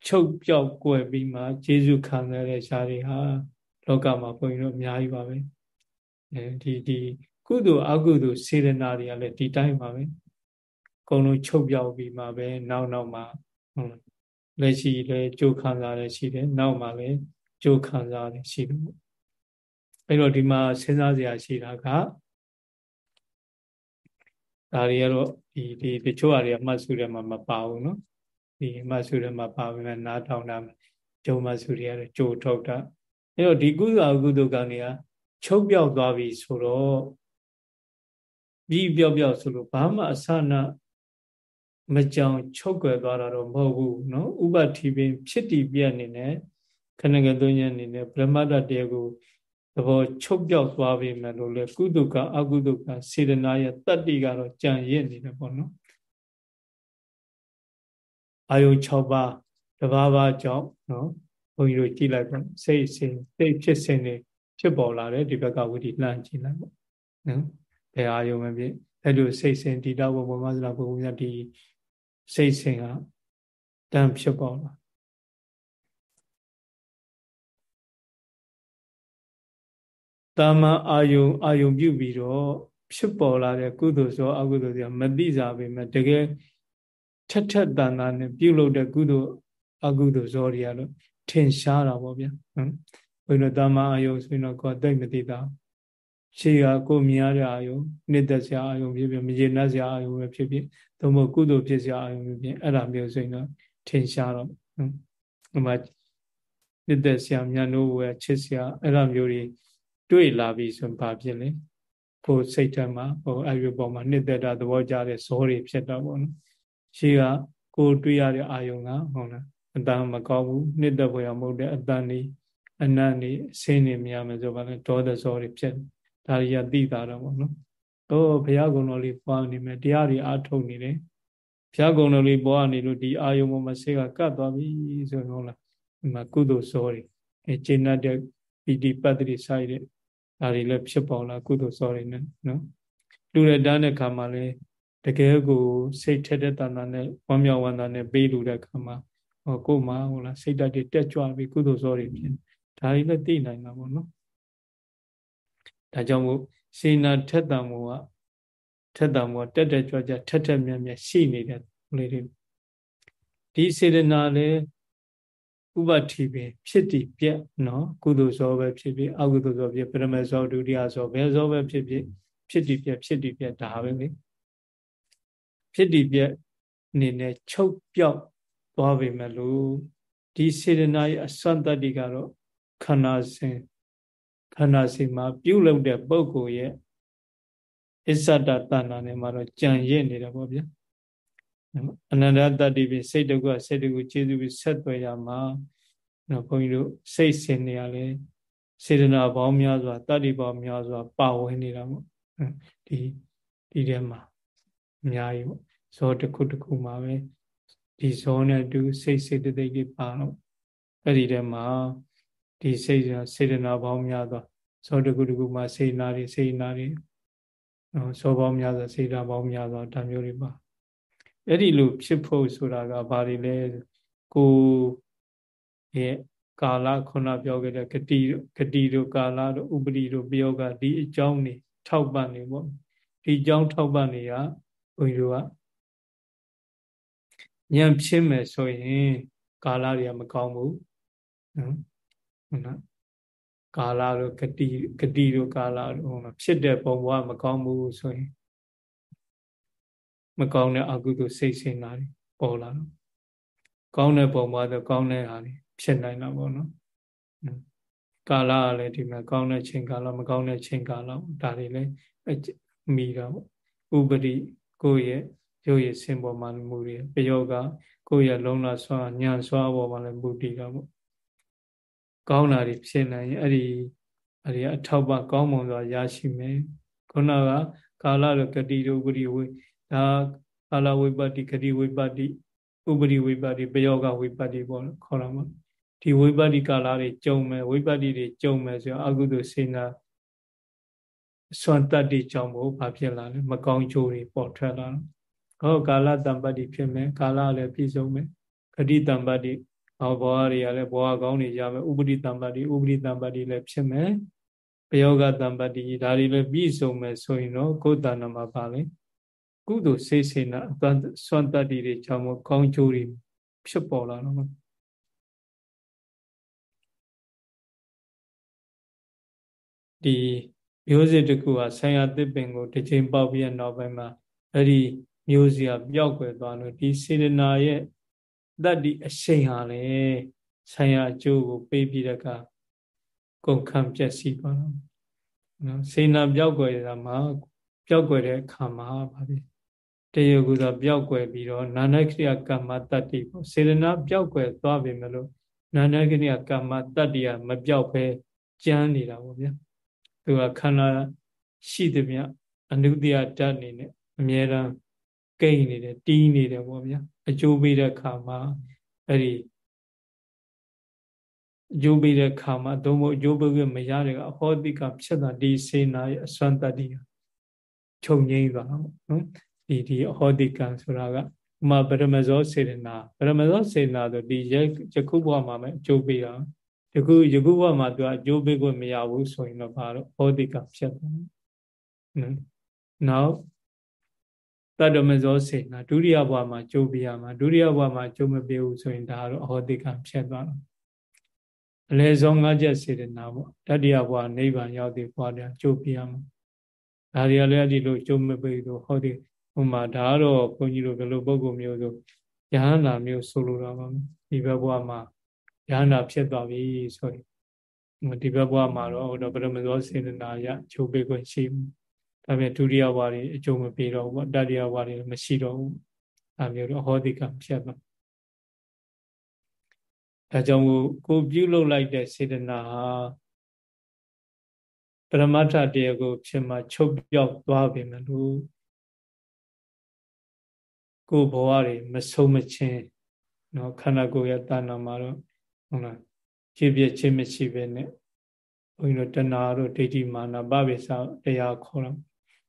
ချုပ်ပြောက်ကွယ်ပြီးမှကျေးဇူးခံရတဲ့ရှားတွေဟာလောကမှာဘုန်းကြီးတို့အများကြီးပါပဲအဲဒီဒီကုသိုလ်အကုသိုလ်စေတနာတွေကလည်းဒီတိုင်းပါပဲအကုန်လုံးချုပ်ပြောက်ပြီးမှပဲနောက်နောက်မှဟုတ်လက်ရှိလည်းကြိုးခံစားရရှိတယ်နောက်မှလည်း ကြိုးခံစားရရှိတယ်အဲ့တော့ဒီမှာစဉ်းစားစရာရှိတာကဒါတွေကတော့ဒီဒီတချို့အရာတွေအမှတ်စုထဲမှာမပါဘူးเนาะဒီအမှတ်စုထဲမှာပါပေမဲ့နားထောင်တာဂျုံမှတ်စုတွေကတော့ကြိုထုတ်တာအဲ့တော့ဒီကုသအကုသကံတွေကချုပ်ပြောက်သွားပြီဆိုတော့ပြီးပြောက်ပြောက်ဆိုလို့ဘာမှအဆနာမကြောင်ချုပ်ွယ်သွားတာတော့မဟုတ်ဘူးเนาะဥပတိပင်ဖြစ်တည်ပြက်နေနဲ့ ခဏကသုံးညနေနဲ့ဗြဟ္မတတရားကိုသဘောချုပ်ပြောက်သွားပြီမဲ့လို့လေကုသကအကုသကစေတနာရဲ့တတ္တိကတော့ကြံရစ်နေတယ်ပေါ့နော်အာယု6ပါးတဘာဘာကြောင့်နော်ဘုန်းကြီးတို့ကြည့်လိုက်ပါစိတ်စဉ်စိတ်ဖြစ်စဉ်တွေဖြစ်ပေါ်လာတယ်ဒီဘက်ကဝိတိလှမ်းကြည့်လိုက်ပေါ့နော်ဘယ်အာယုမဖြစ်အဲ့လိုစိတ်စဉ်တည်တော့ဘုံမဆလာဘုံမြတ်ဒီစိတ်စဉ်ကတန်ဖြစ်ပေါ်လာ တာမန်အာယုံအာယုံပြုပြီးတော့ဖြစ်ပေါ်လာတဲ့ကုသိုလ်ဆိုအကုသိုလ်တွေကမသိစားပေမဲ့တကယ်ထက်ထက်တန်တန်နဲ့ပြုလုပ်တဲ့ကုသိုလ်အကုသိုလ်ဇောတွေကတော့ထင်ရှားတာပေါ့ဗျာနော်ဘုရင်တို့တာမန်အာယုံဆိုရင်တော့ကိုယ်သိမသိတာရှေးကကိုမြင်ရတဲ့အာယုံနှစ်သက်စရာအာယုံဖြစ်ဖြစ်မရေနပ်စရာအာယုံပဲဖြစ်ဖြစ်သို့မဟုတ်ကုသိုလ်ဖြစ်စရာအာယုံဖြစ်ဖြစ်အဲ့ဒါမျိုးဆိုရင်တော့ထင်ရှားတော့နော်ဥမာနှစ်သက်စရာမြတ်နိုးဝယ်ချစ်စရာအဲ့ဒါမျိုးတွေ တွေ့လာပြီဆိုရင်ဘာဖြစ်လဲကိုယ်စိတ်ထဲမှာဟိုအဲ့ဒီပေါ်မှာနှစ်သက်တာသဘောကျတဲ့ဇောတွေဖြစ်တော့ပေါ့နော်ရှိကကိုယ်တွေ့ရတဲ့အာယုံကဟုတ်လားအတန်မကောင်းဘူးနှစ်သက်ဖွယ်မဟုတ်တဲ့အတန်နေအနတ်နေအစင်းနေမြင်မယ်ဆိုပါလဲဒေါသဇောတွေဖြစ်ဒါတွေကသိတာတော့ပေါ့နော်ဟိုဘုရားကုံတော်လေးပွားနေမယ်တရားတွေအားထုတ်နေတယ်ဘုရားကုံတော်လေးပွားနေလို့ဒီအာယုံပေါ်မှာဆေးကကတ်သွားပြီဆိုရင်ဟုတ်လားဒီမှာကုသိုလ်ဇောတွေအဲကျင့်တဲ့ပီတိပတ္တိဆိုင်တဲ့ ဒါတွေလည်းဖြစ်ပေါ်လာကုသိုလ်စောတွေနဲ့နော်လူရတန်းတဲ့ခါမှာလည်းတကယ်ကိုစိတ်ထက်တဲ့တဏ္ဍာနဲ့ဝမ်းမြောက်ဝမ်းသာနဲ့ပေးလူတဲ့ခါမှာဟောကိုယ်မှာဟုတ်လားစိတ်ဓာတ်တွေတက်ကြွပြီးကုသိုလ်စောတွေဖြစ်ဒါတွေလည်းသိနိုင်တာပေါ့နော်ဒါကြောင့်မို့စေနာထက်တံမောကထက်တံမောတက်တက်ကြွကြွထက်ထက်မြတ်မြတ်ရှိနေတဲ့လေးတွေဒီစေတနာလည်း ဥပတိပင်ဖြစ်တည်ပြက်နော်ကုသိုလ်ဇောပဲဖြစ်ဖြစ်အကုသိုလ်ဇောဖြစ်ပရမဇောဒုတိယဇောဘယ်ဇောပဲဖြစ်ဖြစ်ဖြစ်တည်ပြက်ဖြစ်တည်ပြက်ဒါပဲလေဖြစ်တည်ပြက်အနေနဲ့ချုပ်ပြောက်သွားပြီမဲ့လို့ဒီစေတနာရဲ့အစွမ်းတတ္တိကတော့ခန္ဓာစဉ်ခန္ဓာစဉ်မှာပြုလုပ်တဲ့ပုဂ္ဂိုလ်ရဲ့အစ္ဆတတဏ္ဍာနဲ့မှာတော့ကြံရစ်နေတယ်ပေါ့ဗျာ အနန္တတတ္တိပိစိတ်တကုစိတ်တကုခြေစုပြီးဆက်သွယ်ရမှာနော်ဘုန်းကြီးတို့စိတ်စင်နေရလဲစေတနာပေါင်းများစွာတတ္တိပေါင်းများစွာပါဝင်နေတာပေါ့ဒီဒီထဲမှာအများကြီးပေါ့ဇောတစ်ခုတစ်ခုမှာပဲဒီဇောနဲ့တူစိတ်စေတသိက်တွေပါတော့အဲ့ဒီထဲမှာဒီစိတ်စေတနာပေါင်းများစွာဇောတစ်ခုတစ်ခုမှာစေနာတွေစေနာတွေနော်ဇောပေါင်းများစွာစေတာပေါင်းများစွာဒါမျိုးတွေပါ အဲ့ဒီလိုဖြစ်ဖို့ဆိုတာကဘာတွေလဲကိုရဲ့ကာလခုနပြောခဲ့တဲ့ဂတိဂတိတို့ကာလတို့ဥပတိတို့ပြောကဒီအကြောင်းနေထောက်ပံ့နေပေါ့ဒီအကြောင်းထောက်ပံ့နေကဘုန်းကြီးတို့ကဉာဏ်ဖြစ်မယ်ဆိုရင်ကာလတွေကမကောင်းဘူးနော်ဟုတ်လားကာလတို့ဂတိဂတိတို့ကာလတို့ဟုတ်လားဖြစ်တဲ့ပုံဘဝမကောင်းဘူးဆိုရင် မကောင်းတဲ့အကုသိုလ်စိတ်ဆင်တာတွေပေါ်လာတော့ကောင်းတဲ့ပုံဘဝဆိုကောင်းတဲ့ဟာတွေဖြစ်နိုင်တာပေါ့နော်ကာလကလည်းဒီမှာကောင်းတဲ့ချိန်ကာလမကောင်းတဲ့ချိန်ကာလဒါတွေလည်းမိတာပေါ့ဥပတိကိုယ့်ရဲ့ရုပ်ရည်စင်ပေါ်မှာမူရပယောကကိုယ့်ရဲ့လုံးလာဆွာညာဆွာပေါ်မှာလည်းမူတည်တာပေါ့ကောင်းတာတွေဖြစ်နိုင်ရင်အဲ့ဒီအဲ့ဒီအထောက်ပကောင်းမွန်စွာရရှိမယ်ခုနကကာလရကတိတို့ဥပတိဝေ ဒါကာလဝိပတ္တိကတိဝိပတ္တိဥပတိဝိပတ္တိပယောကဝိပတ္တိပေါ့ခေါ်တာမှာဒီဝိပတ္တိကာလတွေကြုံမယ်ဝိပတ္တိတွေကြုံမယ်ဆိုတော့အကုသိုလ်စေနာစွမ်းတတ္တိကြောင့်မို့ဘာဖြစ်လာလဲမကောင်းကျိုးတွေပေါ်ထွက်လာတော့ဟောကာလတံပတ္တိဖြစ်မယ်ကာလလည်းပြည့်စုံမယ်ဂတိတံပတ္တိဟောဘောတွေကလည်းဘောကောင်းတွေရမယ်ဥပတိတံပတ္တိဥပတိတံပတ္တိလည်းဖြစ်မယ်ပယောဂတံပတ္တိဒါတွေလည်းပြည့်စုံမယ်ဆိုရင်တော့ကိုယ်တဏ္ဍမှာပါလေ ကုသိုလ်စေစေနာအသွမ်းစွမ်းတတ္တိတွေကြောင့်မို့ကောင်းကျိုးတွေဖြစ်ပေါ်လာတော့ဒီမျိုးစစ်တကူကဆံရသစ်ပင်ကိုတစ်ချိန်ပေါက်ပြီးနောက်ပိုင်းမှာအဲ့ဒီမျိုးစီကပျောက်ကွယ်သွားလို့ဒီစေတနာရဲ့တတ္တိအရှိန်ဟာလေဆံရအကျိုးကိုပေးပြီးတဲ့ကကုန်ခံပျက်စီးသွားတော့နော်စေနာပျောက်ကွယ်တာမှာပျောက်ကွယ်တဲ့အခါမှာဗာပြီ တရကုသာပျောက်ကွယ်ပြီးတော့နာနခိယကမ္မတတ္တိပေါ့စေတနာပျောက်ကွယ်သွားပြီမလို့နာနခိယကမ္မတတ္တိကမပျောက်ပဲကျမ်းနေတာပေါ့ဗျာသူကခန္ဓာရှိသည်မြအနုတ္တိယဓာတ်နေနဲ့အမြဲတမ်းကိန်းနေတယ်တီးနေတယ်ပေါ့ဗျာအကျိုးပေးတဲ့ခါမှာအဲ့ဒီအကျိုးပေးတဲ့ခါမှာသို့မဟုတ်အကျိုးပေးခွင့်မရတဲ့အဟောတိကဖြစ်တာဒီစေနာရဲ့အစွမ်းတတ္တိချုပ်ငိမ့်သွားတာပေါ့နော် ဒီဒီအဟောတိကံဆိုတာကဥမာပရမဇောစေတနာပရမဇောစေတနာဆိုဒီယခုဘဝမှာပဲအကျိုးပေးတာယခုယခုဘဝမှာသူကအကျိုးပေးခွင့်မရဘူးဆိုရင်တော့ဘာလို့ဟောတိကဖြစ်တယ်နော်နောက်တတ္တမဇောစေနာဒုတိယဘဝမှာကျိုးပေးရမှာဒုတိယဘဝမှာကျိုးမပေးဘူးဆိုရင်ဒါတော့အဟောတိကဖြစ်သွားတော့အလေဆုံး၅ချက်စေတနာပေါ့တတိယဘဝနိဗ္ဗာန်ရောက်တဲ့ဘဝတည်းကျိုးပေးရမှာဒါတွေကလည်းဒီလိုကျိုးမပေးလို့ဟောဒီ ဟိုမှာဒါကတော့ဘုန်းကြီးတို့ဘယ်လိုပုံကုမျိုးဆိုယဟန္တာမျိုးဆိုလိုတာပါဒီဘက်ဘဝမှာယဟန္တာဖြစ်သွားပြီဆိုရင်ဒီဘက်ဘဝမှာတော့ဟိုတော့ပရမဇောစေတနာရကျိုးပေးခွင့်ရှိဘူးဒါပြန်ဒုတိယဘဝတွေအကျိုးမပေးတော့ဘူးတတိယဘဝတွေမရှိတော့ဘူးအဲမျိုးတော့ဟောဒီကဖြစ်သွားဒါကြောင့်ကိုပြုလုပ်လိုက်တဲ့စေတနာဟာပရမတ္ထတရားကိုဖြစ်မှချုပ်ပြောက်သွားပြီမလို့ ကိုဘဝတွေမဆုံးမချင်းเนาะခန္ဓာကိုယ်ရဲ့တာနာမှာတော့ဟုတ်လားခြေပြချင်းမရှိပဲနဲ့ဘုန်းကြီးတို့တဏှာတို့ဒိဋ္ဌိမာနပပိစတရားခေါ်တော့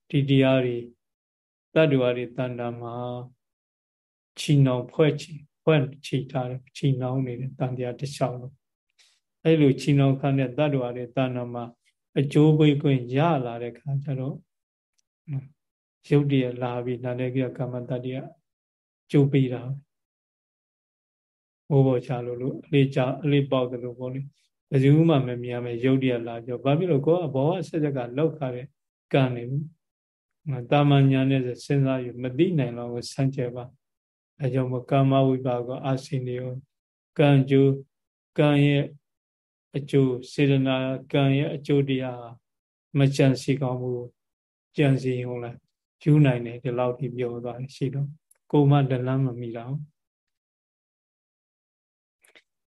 ဒီတရားတွေတတ္တဝါတွေတဏ္ဍာမှာချီနှောင်ဖွဲ့ချီဖွဲ့ချီထားတယ်ချီနှောင်နေတဲ့တန်တရားတစ်လျှောက်လို့အဲ့လိုချီနှောင်ခံတဲ့တတ္တဝါတွေတဏ္ဍာမှာအကျိုးပေးခွင့်ရလာတဲ့ခါကျတော့ရုပ်တည်းလာပြီးနာနေကကမ္မတတ္တိက ကျိုးပေးတာဘိုးဘောချလို့လို့အလေးချအလေးပေါက်တယ်လို့ပေါ့လေဘယ်သူမှမမြင်မယ်ရုပ်တည်းလာပြောဘာဖြစ်လို့ကိုကဘောကဆက်ဆက်ကလောက်ခါတဲ့ကံနေဘူးတာမညာနဲ့စဉ်းစားယူမသိနိုင်တော့ကိုဆန့်ကျက်ပါအဲကြောင့်မကာမဝိပါကအာစိနေယောကံကျိုးကံရဲ့အကျိုးစေတနာကံရဲ့အကျိုးတရားမကြံစီကောင်းဘူးကြံစီဟုတ်လားယူနိုင်တယ်ဒီလောက်ထိပြောသွားရှိတော့ ကိုမတလန်းမမိတော့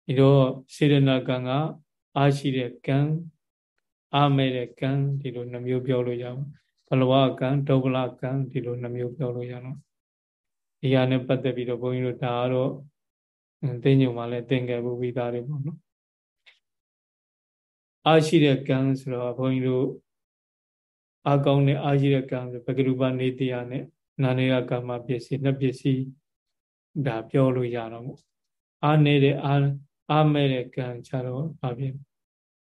ဒီတော့စေရနာကံကအားရှိတဲ့ကံအားမဲ့တဲ့ကံဒီလိုနှမျိုးပြောလို့ရအောင်ဘလဝကံဒုဗလကံဒီလိုနှမျိုးပြောလို့ရတော့ဒီဟာနဲ့ပတ်သက်ပြီးတော့ဘုန်းကြီးတို့ဒါကတော့သိညုံမှာလည်းသင်ခဲ့ဘူးပြီးသားတွေပေါ့နော်အားရှိတဲ့ကံဆိုတော့ဘုန်းကြီးတို့အာကောင်းတဲ့အားရှိတဲ့ကံဆိုပကရုပနေတရားနဲ့ နာနေရကာမပစ္စည်းနှစ်ပစ္စည်းဒါပြောလို့ရတော့ပေါ့အာနေတဲ့အာအာမဲ့တဲ့ကံချတော့ဘာဖြစ်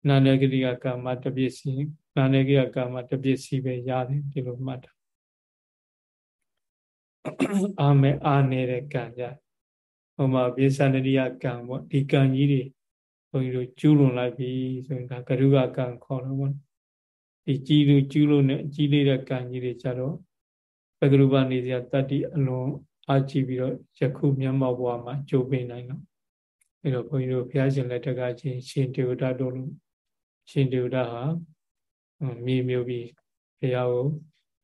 နာနေကတိကကာမတပစ္စည်းနာနေကတိကကာမတပစ္စည်းပဲရတယ်ဒီလိုမှတ်တာအာမဲ့အာနေတဲ့ကံကြဟိုမှာပိဿန္ဒရိယကံပေါ့ဒီကံကြီးတွေဘုန်းကြီးတို့ကျူးလွန်လိုက်ပြီဆိုရင်ဒါကရုကကံခေါ်တော့ဗောဒီကြီးလူကျူးလွန်တဲ့ကြီးလေးတဲ့ကံကြီးတွေကြတော့ ပကရုပနေစရာတတ္တိအလွန်အားကြည့်ပြီးတော့ယခုမျက်မှောက်ဘဝမှာကြိုးပင်နိုင်တော့အဲတော့ဘုန်းကြီးတို့ဘုရားရှင်လက်ထက်ကချင်းရှင်တေဝဒတို့လို့ရှင်တေဝဒဟာမြေမျိုးပြီးဘုရားကို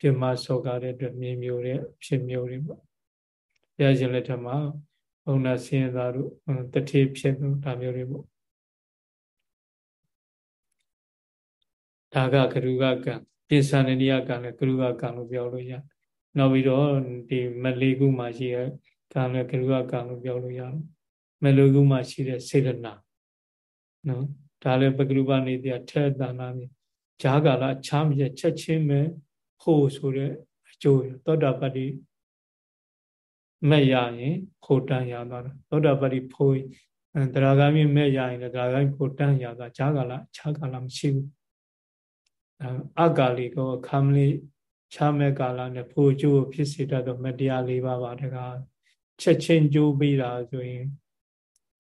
ပြမဆောကားတဲ့အတွက်မြေမျိုးတဲ့ဖြစ်မျိုးတွေပေါ့ဘုရားရှင်လက်ထက်မှာဘုံနာဆင်းရဲသားတို့တတိဖြစ်တို့ဒါမျိုးတွေပေါ့ဒါကကရုကကံပိဿန္နိယကံလည်းကရုကကံလို့ပြောလို့ရတယ်။ နောက်ပြီးတော့ဒီမလေးခုမှာရှိတဲ့ကံလည်းကရုကကံလို့ပြောလို့ရတယ်။မလေးခုမှာရှိတဲ့စေတနာနော်ဒါလည်းပကရုပနေတရားထဲတဏ္ဍာမြေဈာကာလချားမရချက်ချင်းပဲဟိုဆိုတဲ့အကျိုးသောတာပတ္တိမဲ့ရရင်ဖို့တန်းရသွားတာသောတာပတ္တိဖို့တရားဂမ်းမြမဲ့ရရင်လည်းတရားဂမ်းဖို့တန်းရသွားဈာကာလခြားကာလမရှိဘူးအကာလီကိုခမ်းလေး ချမဲ့ကာလနဲ့ဖို့ကျိုးဖြစ်စေတတ်သောမတရား၄ပါးပါတကားချက်ချင်းကျိုးပေးတာဆိုရင်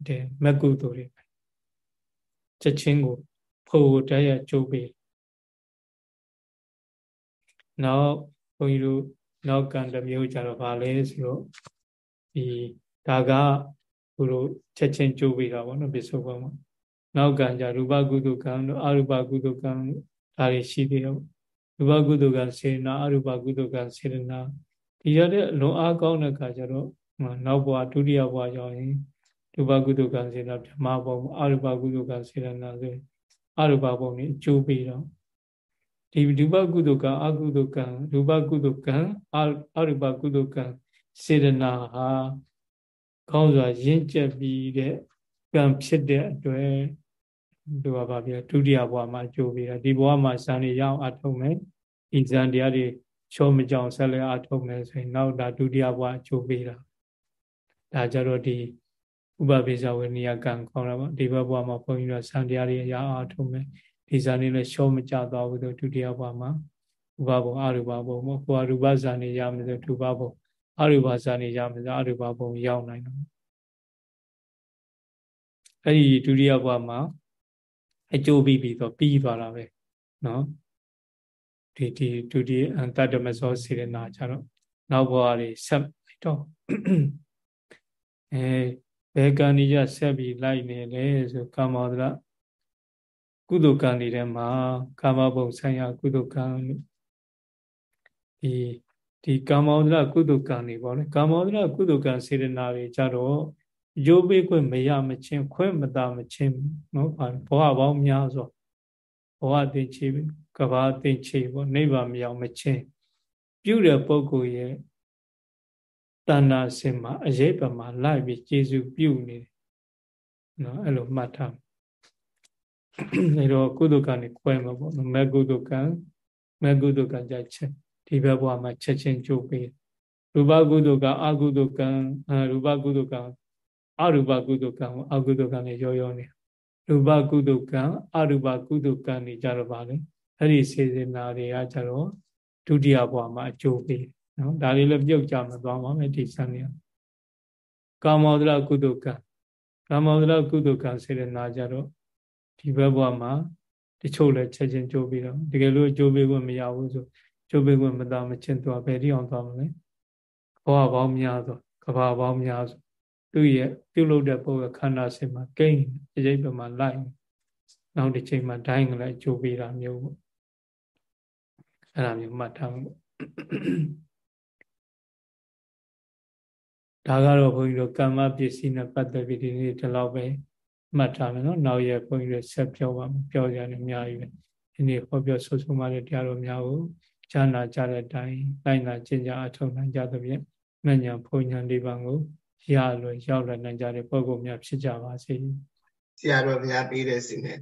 ဒီမကုသိုလ်တွေချက်ချင်းကိုဖို့တရကျိုးပေးနောက်ဘုန်းကြီးတို့နောက်ကံတစ်မျိုးကြတော့ဗာလဲဆိုတော့ဒီဒါကဘုလိုချက်ချင်းကျိုးပေးတာပေါ့နော်ပစ္စုပန်မှာနောက်ကံကြရူပကုသကံတို့အရူပကုသကံဒါတွေရှိသေးတယ် ရူပကုသကံစေနာအရူပကုသကံစေနာဒီရတဲ့အလွန်အားကောင်းတဲ့အခါကျတော့နောက်ဘဝဒုတိယဘဝရောက်ရင်ရူပကုသကံစေနာဓမ္မဘုံအရူပကုသကံစေနာဆိုအရူပဘုံนี่အကျိုးပေးတော့ဒီရူပကုသကံအကုသကံရူပကုသကံအရူပကုသကံစေနာဟာကောင်းစွာရင့်ကျက်ပြီးတဲ့ကံဖြစ်တဲ့အတွက် သူကဘာပြောဒုတိယဘဝမှာကြိုးပြီးတာဒီဘဝမှာဇန်နေရအောင်အထုတ်မယ်ဒီဇန်တရားတွေချောမကြောင်ဆက်လက်အထုတ်မယ်ဆိုရင်နောက်ဒါဒုတိယဘဝကြိုးပြီးတာဒါကြတော့ဒီဥပပိစ္ဆဝေနိယကံခေါ်တာပေါ့ဒီဘဘဝမှာဘုန်းကြီးတို့ဇန်တရားတွေရအောင်အထုတ်မယ်ဒီဇန်နေလည်းချောမကြသွားဘူးဆိုဒုတိယဘဝမှာဥပဘုံအရူပဘုံပေါ့ဟိုအရူပဇန်နေရမယ်ဆိုဒုဘဘုံအရူပဇန်နေရမယ်ဆိုအရူပဘုံရောက်နိုင်တော့အဲ့ဒီဒုတိယဘဝမှာ အကျိုးပြီးပြီးတော့ပြီးသွားတာပဲနော်ဒီဒီဒုတိယအန္တဓမ္မစောစေရနာကြတော့နောက်ဘဝတွေဆက်တော့အဲဘယ်ကံကြီးဆက်ပြီးလိုက်နေလဲဆိုကာမောဒရာကုသိုလ်ကံတွေထဲမှာကာမဘုံဆိုင်ရာကုသိုလ်ကံဒီဒီကာမောဒရာကုသိုလ်ကံတွေပေါ့လေကာမောဒရာကုသိုလ်ကံစေရနာတွေကြတော့ ရိုးပေးခွင့်မရမချင်းခွင့်မသာမချင်းနော်ဘဝပေါင်းများစွာဘဝသိချေကဘာသိချေပေါ့နိဗ္ဗာန်မရောက်မချင်းပြုတဲ့ပုဂ္ဂိုလ်ရဲ့တဏ္ဍာစင်မှာအရေးပမာလိုက်ပြီးကျေစုပြုနေတယ်နော်အဲ့လိုမှတ်ထားအဲတော့ကုသကံနေခွဲမှာပေါ့နော်မကုသကံမကုသကံကြချက်ဒီဘက်ဘဝမှာချက်ချင်းကြိုးပေးရူပကုသကအကုသကံရူပကုသကံ အရူပကုသကံကိုအကုသကံနဲ့ရောရောနေရူပကုသကံအရူပကုသကံနေကြတော့ပါလေအဲ့ဒီစေစနာတွေကကြတော့ဒုတိယဘဝမှာအကျိုးပေးနော်ဒါလေးလည်းပြုတ်ကြမသွားပါမယ်ဒီစံနေကာမောဒရကုသကံကာမောဒရကုသကံစေနာကြတော့ဒီဘက်ဘဝမှာတချို့လည်းချက်ချင်းကြိုးပြီးတော့တကယ်လို့ကြိုးပေးခွင့်မရဘူးဆိုကြိုးပေးခွင့်မသားမချင်းသွားဘယ်တိအောင်သွားမလဲဘဝပေါင်းများစွာကဘာပေါင်းများစွာ သူ့ရဲ့ပြုလုပ်တဲ့ပုဂ္ဂိုလ်ခန္ဓာစင်မှာကိန်းအရေးပမာလိုက်နောက်တစ်ချိန်မှာဒိုင်းကလည်းကြိုးပေးတာမျိုးပေါ့အဲ့ဒါမျိုးမှတ်ထားဖို့ဒါကတော့ဘုန်းကြီးတို့ကမ္မပစ္စည်းနဲ့ပတ်သက်ပြီးဒီနေ့ဒီလောက်ပဲမှတ်ထားမယ်နော်နောက်ရဘုန်းကြီးတို့ဆက်ပြောပါမယ်ပြောကြတယ်အများကြီးပဲဒီနေ့ဟောပြောဆိုဆိုမှလည်းတရားတော်များကိုဈာနာကြတဲ့အတိုင်းလိုက်နာကျင့်ကြအထောက်နိုင်ကြသဖြင့်မဉ္ဇဉ်ဘုံညာလေးပါးကို ရလွယ်ရောက်လာနိုင်ကြတဲ့ပုံကုန်များဖြစ်ကြပါစေဆရာတော်များပေးတဲ့စီနဲ့